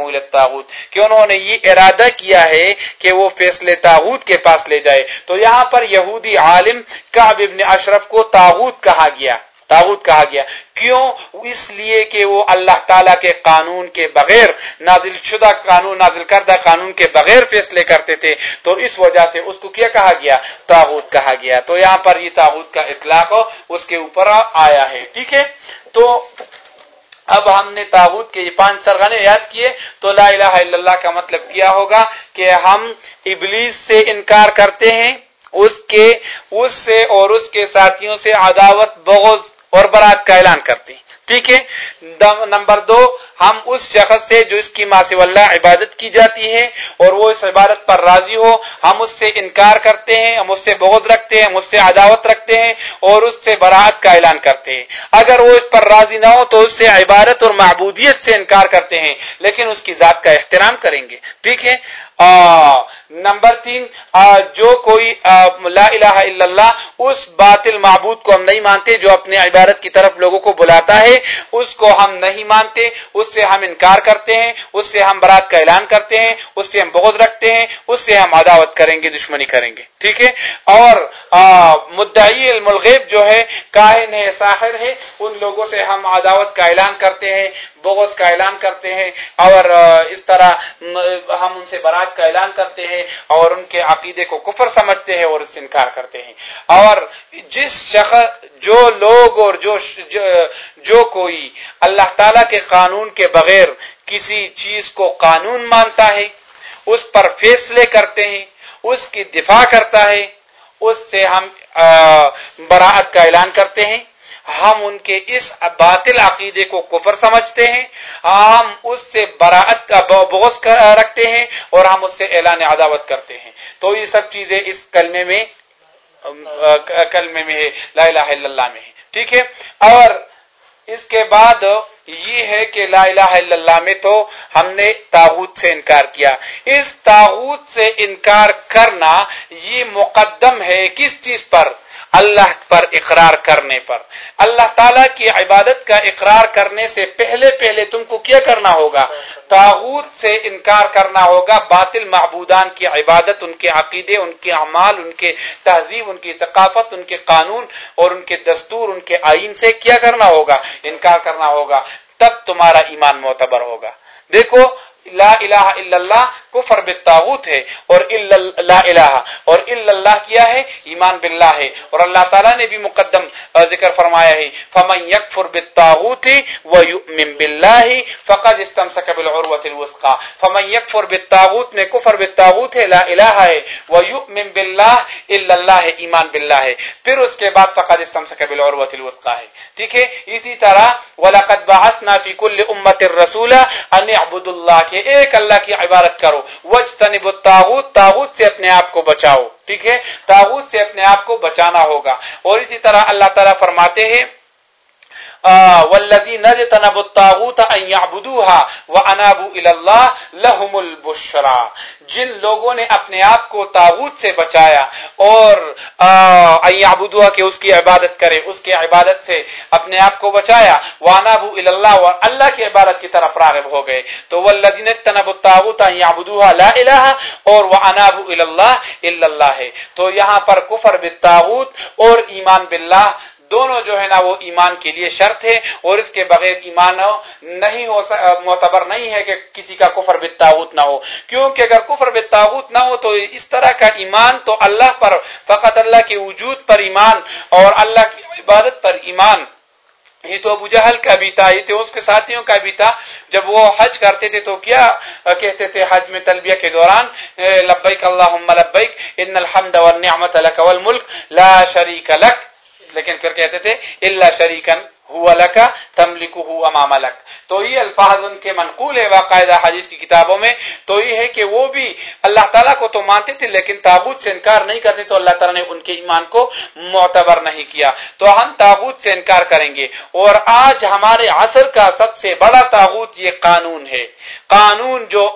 کہ انہوں نے یہ ارادہ کیا ہے کہ وہ فیصلے تاغوت کے پاس لے جائے۔ تو یہاں پر یہودی عالم کعب ابن اشرف کو تاغوت کہا گیا۔ تاغوت کہا گیا۔ کیوں؟ اس لیے کہ وہ اللہ تعالی کے قانون کے بغیر نازل شدہ قانون، نازل کردہ قانون کے بغیر فیصلے کرتے تھے۔ تو اس وجہ سے اس کو کیا کہا گیا؟ تاغوت کہا گیا۔ تو یہاں پر یہ تاغوت کا اطلاق اس کے اوپر آیا ہے، ٹھیک ہے؟ تو اب ہم نے تاغوت کے یہ پانچ سرغنے یاد کیے۔ تو لا الہ الا اللہ کا مطلب کیا ہوگا؟ کہ ہم ابلیس سے انکار کرتے ہیں، اس کے، اس سے اور اس کے ساتھیوں سے عداوت، بغض اور برات کا اعلان کرتے ٹھیک ہے؟ نمبر دو، ہم اس شخص سے جو اس کی ماسو اللہ عبادت کی جاتی ہے اور وہ اس عبادت پر راضی ہو، ہم اس سے انکار کرتے ہیں، ہم اس سے بغض رکھتے ہیں، ہم اس سے عداوت رکھتے ہیں اور اس سے برات کا اعلان کرتے ہیں۔ اگر وہ اس پر راضی نہ ہو تو اس سے عبادت اور معبودیت سے انکار کرتے ہیں، لیکن اس کی ذات کا احترام کریں گے۔ ٹھیک ہے؟ نمبر تین جو کوئی لا الہ الا اللہ، اس باطل معبود کو ہم نہیں مانتے جو اپنے عبادت کی طرف لوگوں کو بلاتا ہے، اس کو ہم نہیں مانتے، اس سے ہم انکار کرتے ہیں، اس سے ہم برات کا اعلان کرتے ہیں، اس سے ہم بغض رکھتے ہیں، اس سے ہم عداوت کریں گے، دشمنی کریں گے، ٹھیک ہے؟ اور مدعی علم الغیب جو ہے، کاہن ہے، ساحر ہے، ان لوگوں سے ہم عداوت کا اعلان کرتے ہیں بغض کا اعلان کرتے ہیں اور اس طرح ہم ان سے برات کا اعلان کرتے ہیں اور ان کے عقیدے کو کفر سمجھتے ہیں اور اس سے انکار کرتے ہیں۔ اور جس شخص، جو لوگ اور جو جو کوئی اللہ تعالی کے قانون کے بغیر کسی چیز کو قانون مانتا ہے، اس پر فیصلے کرتے ہیں، اس کی دفاع کرتا ہے، اس سے ہم براعت کا اعلان کرتے ہیں۔ ہم ان کے اس باطل عقیدے کو کفر سمجھتے ہیں، ہم اس سے براعت کا بغض رکھتے ہیں اور ہم اس سے اعلان عداوت کرتے ہیں۔ تو یہ سب چیزیں اس کلمے میں کلمے میں ہے، لا الہ الا اللہ میں ہے۔ ٹھیک ہے؟ اور اس کے بعد یہ ہے کہ لا الہ الا اللہ میں تو ہم نے تاغوت سے انکار کیا۔ اس تاغوت سے انکار کرنا یہ مقدم ہے کس چیز پر؟ اللہ پر اقرار کرنے پر۔ اللہ تعالیٰ کی عبادت کا اقرار کرنے سے پہلے پہلے تم کو کیا کرنا ہوگا؟ تاغوت سے انکار کرنا ہوگا۔ باطل معبودان کی عبادت، ان کے عقیدے، ان کے اعمال، ان کے تہذیب، ان کی ثقافت، ان کے قانون اور ان کے دستور، ان کے آئین سے کیا کرنا ہوگا؟ انکار کرنا ہوگا۔ تب تمہارا ایمان معتبر ہوگا۔ دیکھو لا الہ الا اللہ کفر بالتاغوت ہے اور لا الہ اور الا اللہ کیا ہے؟ ایمان باللہ ہے۔ اور اللہ تعالیٰ نے بھی مقدم ذکر فرمایا ہے۔ فمن یکفر بالتاغوت ویؤمن باللہ فقد استمسک بالعروة الوثقى فمن یکفر بالتاغوت میں کفر بالتاغوت ہے، لا الہ ہے۔ ویؤمن باللہ الا اللہ ہے، ایمان باللہ ہے۔ پھر اس کے بعد فقد استمسک بالعروة الوثقى ہے۔ ٹھیک ہے؟ اسی طرح، وَلَقَدْ بَعَثْنَا فِي كُلِّ أُمَّةٍ رَسُولًا أَنِ اعْبُدُوا اللَّهَ، کہ ایک اللہ کی عبادت کرو۔ وجتنب الطاغوت تاغوت سے اپنے آپ کو بچاؤ۔ ٹھیک ہے؟ تاغوت سے اپنے آپ کو بچانا ہوگا۔ اور اسی طرح اللہ تعالیٰ فرماتے ہیں والذین اجتنبوا الطاغوت ان يعبدوها وانابوا الى الله لهم البشرى۔ جن لوگوں نے اپنے آپ کو تاغوت سے بچایا اور ان کہ اس کی عبادت کرے، اس کی عبادت سے اپنے آپ کو بچایا۔ وانابوا الى الله اور اللہ کی عبادت کی طرف راغب ہو گئے۔ تو والذین اجتنبوا الطاغوت ان يعبدوها لا الہ اور وانابوا الى الله الا ہے تو یہاں پر کفر بالطاغوت اور ایمان باللہ دونوں جو ہے نا وہ ایمان کے لیے شرط ہے اور اس کے بغیر ایمان نہیں ہو معتبر نہیں ہے کہ کسی کا کفر بالتاغوت نہ ہو۔ کیونکہ اگر کفر بالتاغوت نہ ہو تو اس طرح کا ایمان تو اللہ پر، فقط اللہ کے وجود پر ایمان اور اللہ کی عبادت پر ایمان۔ یہ تو ابو جہل کا بھی تھا، یہ تو اس کے ساتھیوں کا بھی تھا۔ جب وہ حج کرتے تھے تو کیا کہتے تھے حج میں تلبیہ کے دوران؟ لبیک اللہم لبیک، ان الحمد والنعمت لک والملک، لا شریک لک۔ لیکن پھر کہتے تھے اللہ شریکن ہوا لکا تملک ہوا تو یہ الفاظ ان کے منقول ہے باقاعدہ حدیث کی کتابوں میں. تو یہ ہے کہ وہ بھی اللہ تعالیٰ کو تو مانتے تھے، لیکن تابوت سے انکار نہیں کرتے، تو اللہ تعالیٰ نے ان کے ایمان کو معتبر نہیں کیا. تو ہم تابوت سے انکار کریں گے. اور آج ہمارے عصر کا سب سے بڑا تابوت یہ قانون ہے. قانون جو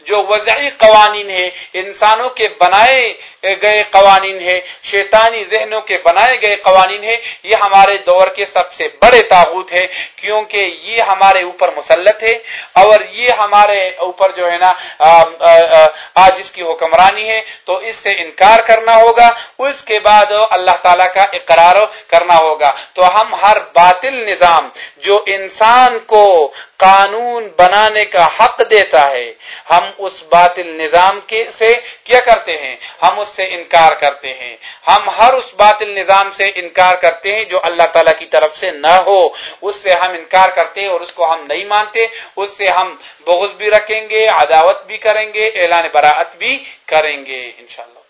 جو وضعی قوانین ہے انسانوں کے بنائے گئے قوانین ہے شیطانی ذہنوں کے بنائے گئے قوانین ہے یہ ہمارے دور کے سب سے بڑے تابوت ہے کیونکہ یہ ہمارے اوپر مسلط ہے اور یہ ہمارے اوپر جو ہے نا آج اس کی حکمرانی ہے، تو اس سے انکار کرنا ہوگا، اس کے بعد اللہ تعالیٰ کا اقرار کرنا ہوگا۔ تو ہم ہر باطل نظام جو انسان کو قانون بنانے کا حق دیتا ہے، ہم اس باطل نظام کے سے کیا کرتے ہیں؟ ہم اس سے انکار کرتے ہیں۔ ہم ہر اس باطل نظام سے انکار کرتے ہیں جو اللہ تعالیٰ کی طرف سے نہ ہو۔ اس سے ہم انکار کرتے ہیں اور اس کو ہم نہیں مانتے۔ اس سے ہم بغض بھی رکھیں گے، عداوت بھی کریں گے، اعلان براعت بھی کریں گے، انشاءاللہ۔